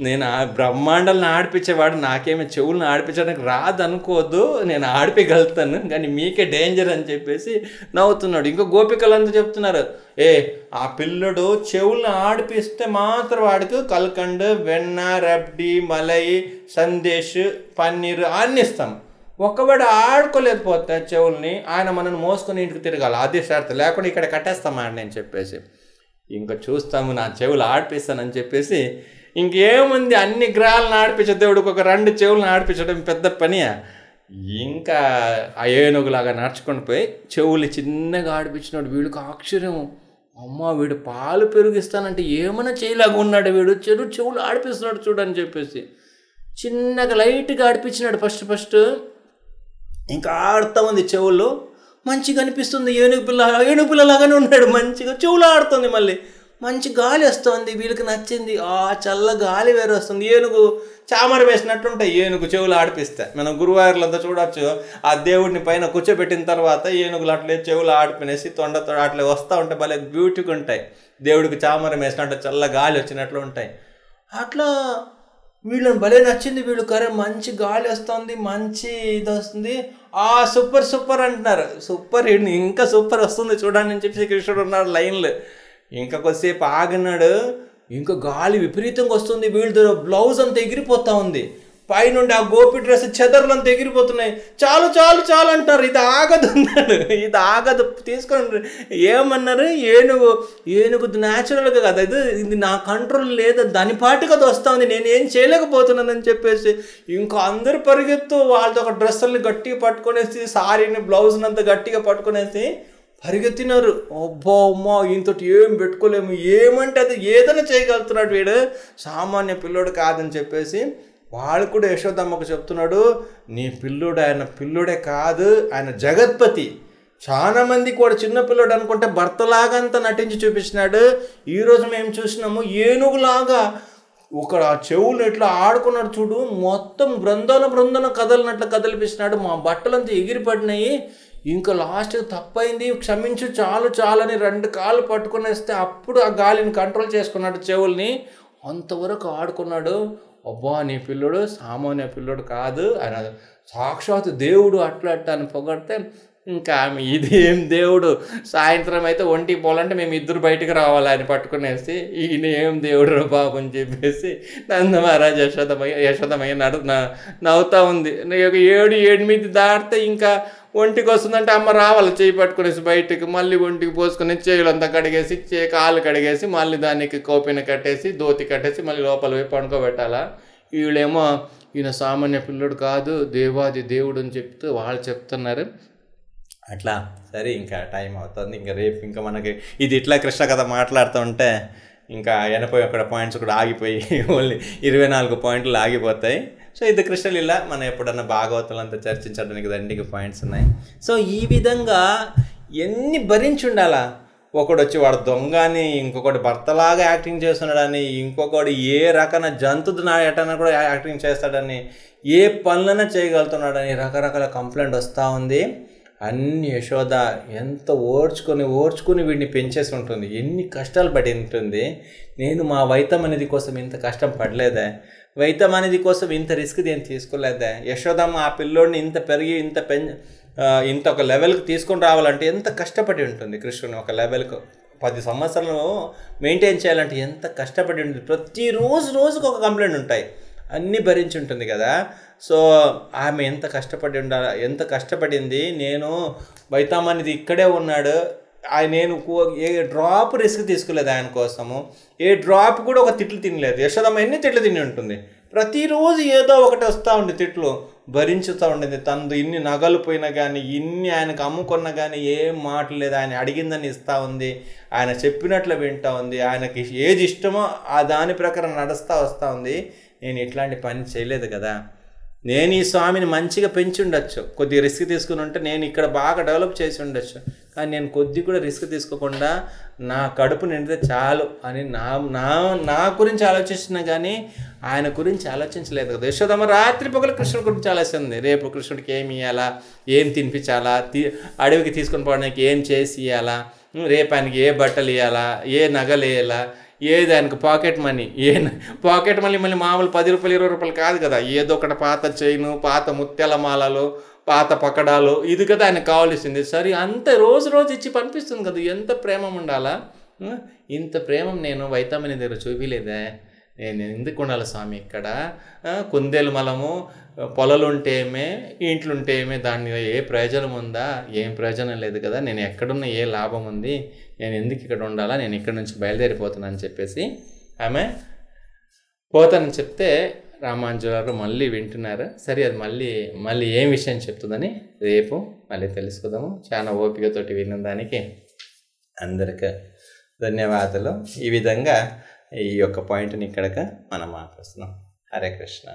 నేను ఆ బ్రహ్మాండాలను ఆడిపించేవాడు నాకేమి చెవులను ఆడిపించడానికి రాదు అనుకోవద్దు నేను ఆడిపిగలుగుతాను కానీ మీకే డేంజర్ అని చెప్పేసి నవ్వుతున్నాడు. ఇంకో గోపికలంతా చెప్తున్నారు ఏ ఆ పిల్లడు చెవులను ఆడిపిస్తే మాత్రం వాడికి కల్కండ్ వెన్న రబ్డి మలై సందేశ్ పన్నీర్ అన్ని ఇస్తాం. ఒక్కవాడు ఆడుకోలేకపోతే చెవుల్ని ఆయన మనల్ని మోసుకొని ఇంటికి తిరగాలి. అది షరతు. లేకుండా ఇక్కడ కట్టేస్తామా నేను చెప్పేసి. ఇంకా చూస్తాము నా చెవులు ఆడిపిస్తానని చెప్పేసి ఇంకేముంది అన్ని గ్రహాలను ఆడిపించే దేవుడికి ఒక రెండు చెవులను ఆడిపించడం పెద్ద పని. ఇంకా ఆ ఏనుగులాగా నడుచుకొని పోయి చెవులు చిన్నగా ఆడిపించినాడు వీడికి ఆశ్చర్యం. అమ్మ వీడు పాలు పెరిగిస్తానంటే ఏమైనా చేయలాగా ఉన్నాడు వీడు. చెడు చెవులు ఆడిపిస్తున్నాడు చూడని చెప్పేసి చిన్నగా లైట్గా ఆడిపించినాడు ఫస్ట్ ఫస్ట్. ఇంకా ఆడుతూ ఉంది చెవుల్లో మంచిగా అనిపిస్తుంది. ఏనుగు పిల్ల ఏనుగు పిల్లలాగానే ఉన్నాడు మంచిగా. చెవులాడుతుంది మళ్ళీ. మంచి గాలి వస్తుంది. వీళ్ళకి నచ్చింది. ఆ చల్ల గాలి వేరు వస్తుంది. ఏనుగు చామర వేసినట్టుంటాయి. ఏనుగు చెవులు ఆడిపిస్తే. మనం గురువారులంతా చూడొచ్చు. ఆ దేవుడిని పైన కూర్చోబెట్టిన తర్వాత ఏనుగులు అట్లే చెవులు ఆడిపినేసి తొండతో అట్లే వస్తూ ఉంటాయి భలే బ్యూటీగా ఉంటాయి. దేవుడికి చామరం వేసినట్టు చల్ల గాలి వచ్చినట్లు ఉంటాయి. అట్లా వీళ్ళని భలే నచ్చింది వీళ్ళు. కరే మంచి గాలి వస్తుంది. మంచి ఇది వస్తుంది. ఆ సూపర్ సూపర్ అంటున్నారు. సూపర్ ఇంకా సూపర్ వస్తుంది చూడండి అని చెప్పి కృష్ణుడు ఉన్నాడు లైన్లు. ఇంకా కొద్దిసేపు ఆగినాడు ఇంకా గాలి విపరీతంగా వస్తుంది. వీళ్ళ బ్లౌజ్ అంతా ఎగిరిపోతా ఉంది. పైనుండి ఆ గోపి డ్రెస్ చెదర్లు ఎగిరిపోతున్నాయి. చాలు చాలు చాలు అంటారు. ఇది ఆగదు అన్నాడు. ఇది ఆగదు. తీసుకొని ఏమన్నారు? ఏనుగు ఏనుగు న్యాచురల్గా కదా. ఇది ఇది నా కంట్రోల్ లేదు. దాని పాటికి అది వస్తూ నేను ఏం చేయలేకపోతున్నానని చెప్పేసి ఇంకా అందరు పరిగెత్తు వాళ్ళతో ఒక డ్రెస్సుల్ని గట్టిగా పట్టుకొనేసి సారీని బ్లౌజ్ని అంతా గట్టిగా పట్టుకొనేసి పరిగెత్తినారు. అబ్బా అమ్మా ఈయనతోటి ఏం పెట్టుకోలేము. ఏమంటే అది ఏదైనా చేయగలుగుతున్నాడు వీడు. సామాన్య పిల్లోడు కాదని చెప్పేసి వాళ్ళు కూడా యశోదమ్మకు చెప్తున్నాడు నీ పిల్లుడు ఆయన పిల్లుడే కాదు ఆయన జగత్పతి. చాలామంది కూడా చిన్న పిల్లోడు అనుకుంటే భర్తలాగంతా నటించి చూపించినాడు. ఈరోజు మేము చూసినాము ఏనుగులాగా. ఒక చెవులు ఎట్లా ఆడుకున్నాడు చూడు మొత్తం బృందన బృందన కదలినట్లు కదిలిపిస్తున్నాడు. మా బట్టలంతా ఎగిరిపడినాయి. ఇంకా లాస్ట్ తప్పైంది క్షమించు చాలు చాలని రెండు కాళ్ళు పట్టుకునేస్తే అప్పుడు ఆ గాలిని కంట్రోల్ చేసుకున్నాడు చెవుల్ని. అంతవరకు ఆడుకున్నాడు. అబ్బా నీ పిల్లోడు సామాన్య పిల్లోడు కాదు అని సాక్షాత్ దేవుడు అట్లా అట్లా అని పొగడితే ఇంకా ఆమె ఇదేం దేవుడు? సాయంత్రం అయితే ఒంటికి పోవాలంటే మేము ఇద్దరు బయటకు రావాలి పట్టుకునేసి ఈయన ఏం దేవుడు రా బాబు అని చెప్పేసి నందమహారాజ్ యశోదమయ్య యశోదమయ్య నడు న- ఉంది. ఒక ఏడు ఎనిమిది దాటితే ఇంకా ఒంటికి వస్తుందంటే అమ్మ రావాలి చేయి పట్టుకునేసి బయటికి మళ్ళీ ఒంటికి పోసుకుని చేయులంతా కడిగేసి చే కాలు కడిగేసి మళ్ళీ దానికి కోపిన కట్టేసి దోతి కట్టేసి మళ్ళీ లోపల పోయి పండుకోబెట్టాలా? వీళ్ళేమో ఈయన సామాన్య పిల్లడు కాదు దేవాది దేవుడు అని చెప్తూ వాళ్ళు చెప్తున్నారు. అట్లా? సరే ఇంకా టైం అవుతుంది. ఇంకా రేపు ఇంకా మనకి ఇది ఇట్లా కృష్ణ కథ మాట్లాడుతూ ఉంటే ఇంకా ఎనభై ఒకటి పాయింట్స్ కూడా ఆగిపోయి ఓన్లీ ఇరవై నాలుగు పాయింట్లు ఆగిపోతాయి. సో ఇది కృష్ణలీల మనం ఎప్పుడన్నా భాగవతులంతా చర్చించడానికి దండిగా పాయింట్స్ ఉన్నాయి. సో ఈ విధంగా ఎన్ని భరించి ఉండాలా ఒకడు వచ్చి వాడు దొంగ అని ఇంకొకటి భర్తలాగా యాక్టింగ్ చేస్తున్నాడని ఇంకొకడు ఏ రకమైన జంతువు నాయటన కూడా యాక్టింగ్ చేస్తాడని ఏ పనులైనా చేయగలుగుతున్నాడని రకరకాల కంప్లైంట్ వస్తూ ఉంది. అన్ని యశోద ఎంత ఓర్చుకొని ఓర్చుకొని వీడిని పెంచేసి ఉంటుంది. ఎన్ని కష్టాలు పడి ఉంటుంది. నేను మా వైతం అనేది కోసం ఇంత కష్టం పడలేదే. వైతం అనేది కోసం ఇంత రిస్క్ నేను తీసుకోలేదే. యశోదమ్మ ఆ పిల్లోడిని ఇంత పెరిగి ఇంత పెం ఇంత ఒక లెవెల్కి తీసుకొని రావాలంటే ఎంత కష్టపడి ఉంటుంది కృష్ణుని ఒక లెవెల్కు. పది సంవత్సరాలు మెయింటైన్ చేయాలంటే ఎంత కష్టపడి ఉంటుంది. ప్రతిరోజు రోజుకు ఒక కంప్లైంట్ ఉంటాయి. అన్నీ భరించి ఉంటుంది కదా. సో ఆమె ఎంత కష్టపడి ఉండాలి ఎంత కష్టపడింది. నేను బైతామ్ ఇక్కడే ఉన్నాడు. నేను ఏ డ్రాప్ రిస్క్ తీసుకోలేదు ఆయన కోసము. ఏ డ్రాప్ కూడా ఒక తిట్లు తినలేదు. యశోదమ్మ ఎన్ని తిట్లు తిని ఉంటుంది? ప్రతిరోజు ఏదో ఒకటి వస్తూ ఉండే తిట్లు. భరించుతూ ఉండేది. తనది ఇన్ని నగలు పోయినా కానీ ఇన్ని ఆయనకు అమ్ముకున్నా కానీ ఏం మాట లేదు. ఆయన అడిగిందని ఇస్తూ ఉంది. ఆయన చెప్పినట్లు వింటూ ఉంది. ఆయనకి ఏది ఇష్టమో ఆ దాని ప్రకారం నడుస్తూ వస్తూ ఉంది. నేను ఇట్లాంటి పని చేయలేదు కదా. నేను ఈ స్వామిని మంచిగా పెంచి ఉండొచ్చు. కొద్దిగా రిస్క్ తీసుకుని ఉంటే నేను ఇక్కడ బాగా డెవలప్ చేసి ఉండొచ్చు. కానీ నేను కొద్ది కూడా రిస్క్ తీసుకోకుండా నా కడుపు నిండితే చాలు అని నా నా నా గురించి ఆలోచిస్తున్నా కానీ ఆయన గురించి ఆలోచించలేదు కదా. యశోదమ్మ రాత్రి పగలు కృష్ణుడి గురించి ఆలోచింది రేపు కృష్ణుడికి ఏమి ఇవ్వాలా ఏం తినిపించాలా? తీ అడవికి తీసుకొని పోవడానికి ఏం చేసి ఇవ్వాలా రేపు ఆయనకి ఏ బట్టలు ఇవ్వాలా ఏ నగలు వేయాలా ఏది ఆయనకు పాకెట్ మనీ ఏ పాకెట్ మనీ మళ్ళీ మామూలు పది రూపాయలు ఇరవై రూపాయలు కాదు కదా. ఏదో ఒకటి పాత చైను పాత ముత్యాల మాలలు పాత పకడాలు ఇది కదా ఆయనకు కావాల్సింది. సరే అంత రోజు రోజు ఇచ్చి పంపిస్తుంది కదా. ఎంత ప్రేమ ఉండాలా? ఇంత ప్రేమ నేను వైతామని దగ్గర చూపిలేదే. నేను ఎందుకు ఉండాలి స్వామి ఇక్కడ? కుందేలు మలము పొలలుంటేమే ఇంట్లుంటేమే ఇంట్లో దాని ఏ ప్రయోజనం ఉందా? ఏం ప్రయోజనం లేదు కదా. నేను ఎక్కడున్న ఏ లాభం ఉంది? నేను ఎందుకు ఇక్కడ ఉండాలా? నేను ఇక్కడ నుంచి బయలుదేరిపోతున్నాను చెప్పేసి ఆమె పోతానని చెప్తే రామాంజులారు మళ్ళీ వింటున్నారు. సరే అది మళ్ళీ మళ్ళీ ఏం విషయం చెప్తుందని రేపు మళ్ళీ తెలుసుకుందాము. చాలా ఓపికతోటి విన్న దానికి అందరికీ ధన్యవాదాలు. ఈ విధంగా ఈ యొక్క పాయింట్ని ఇక్కడక మనం ఆపేస్తున్నాం. హరే కృష్ణ.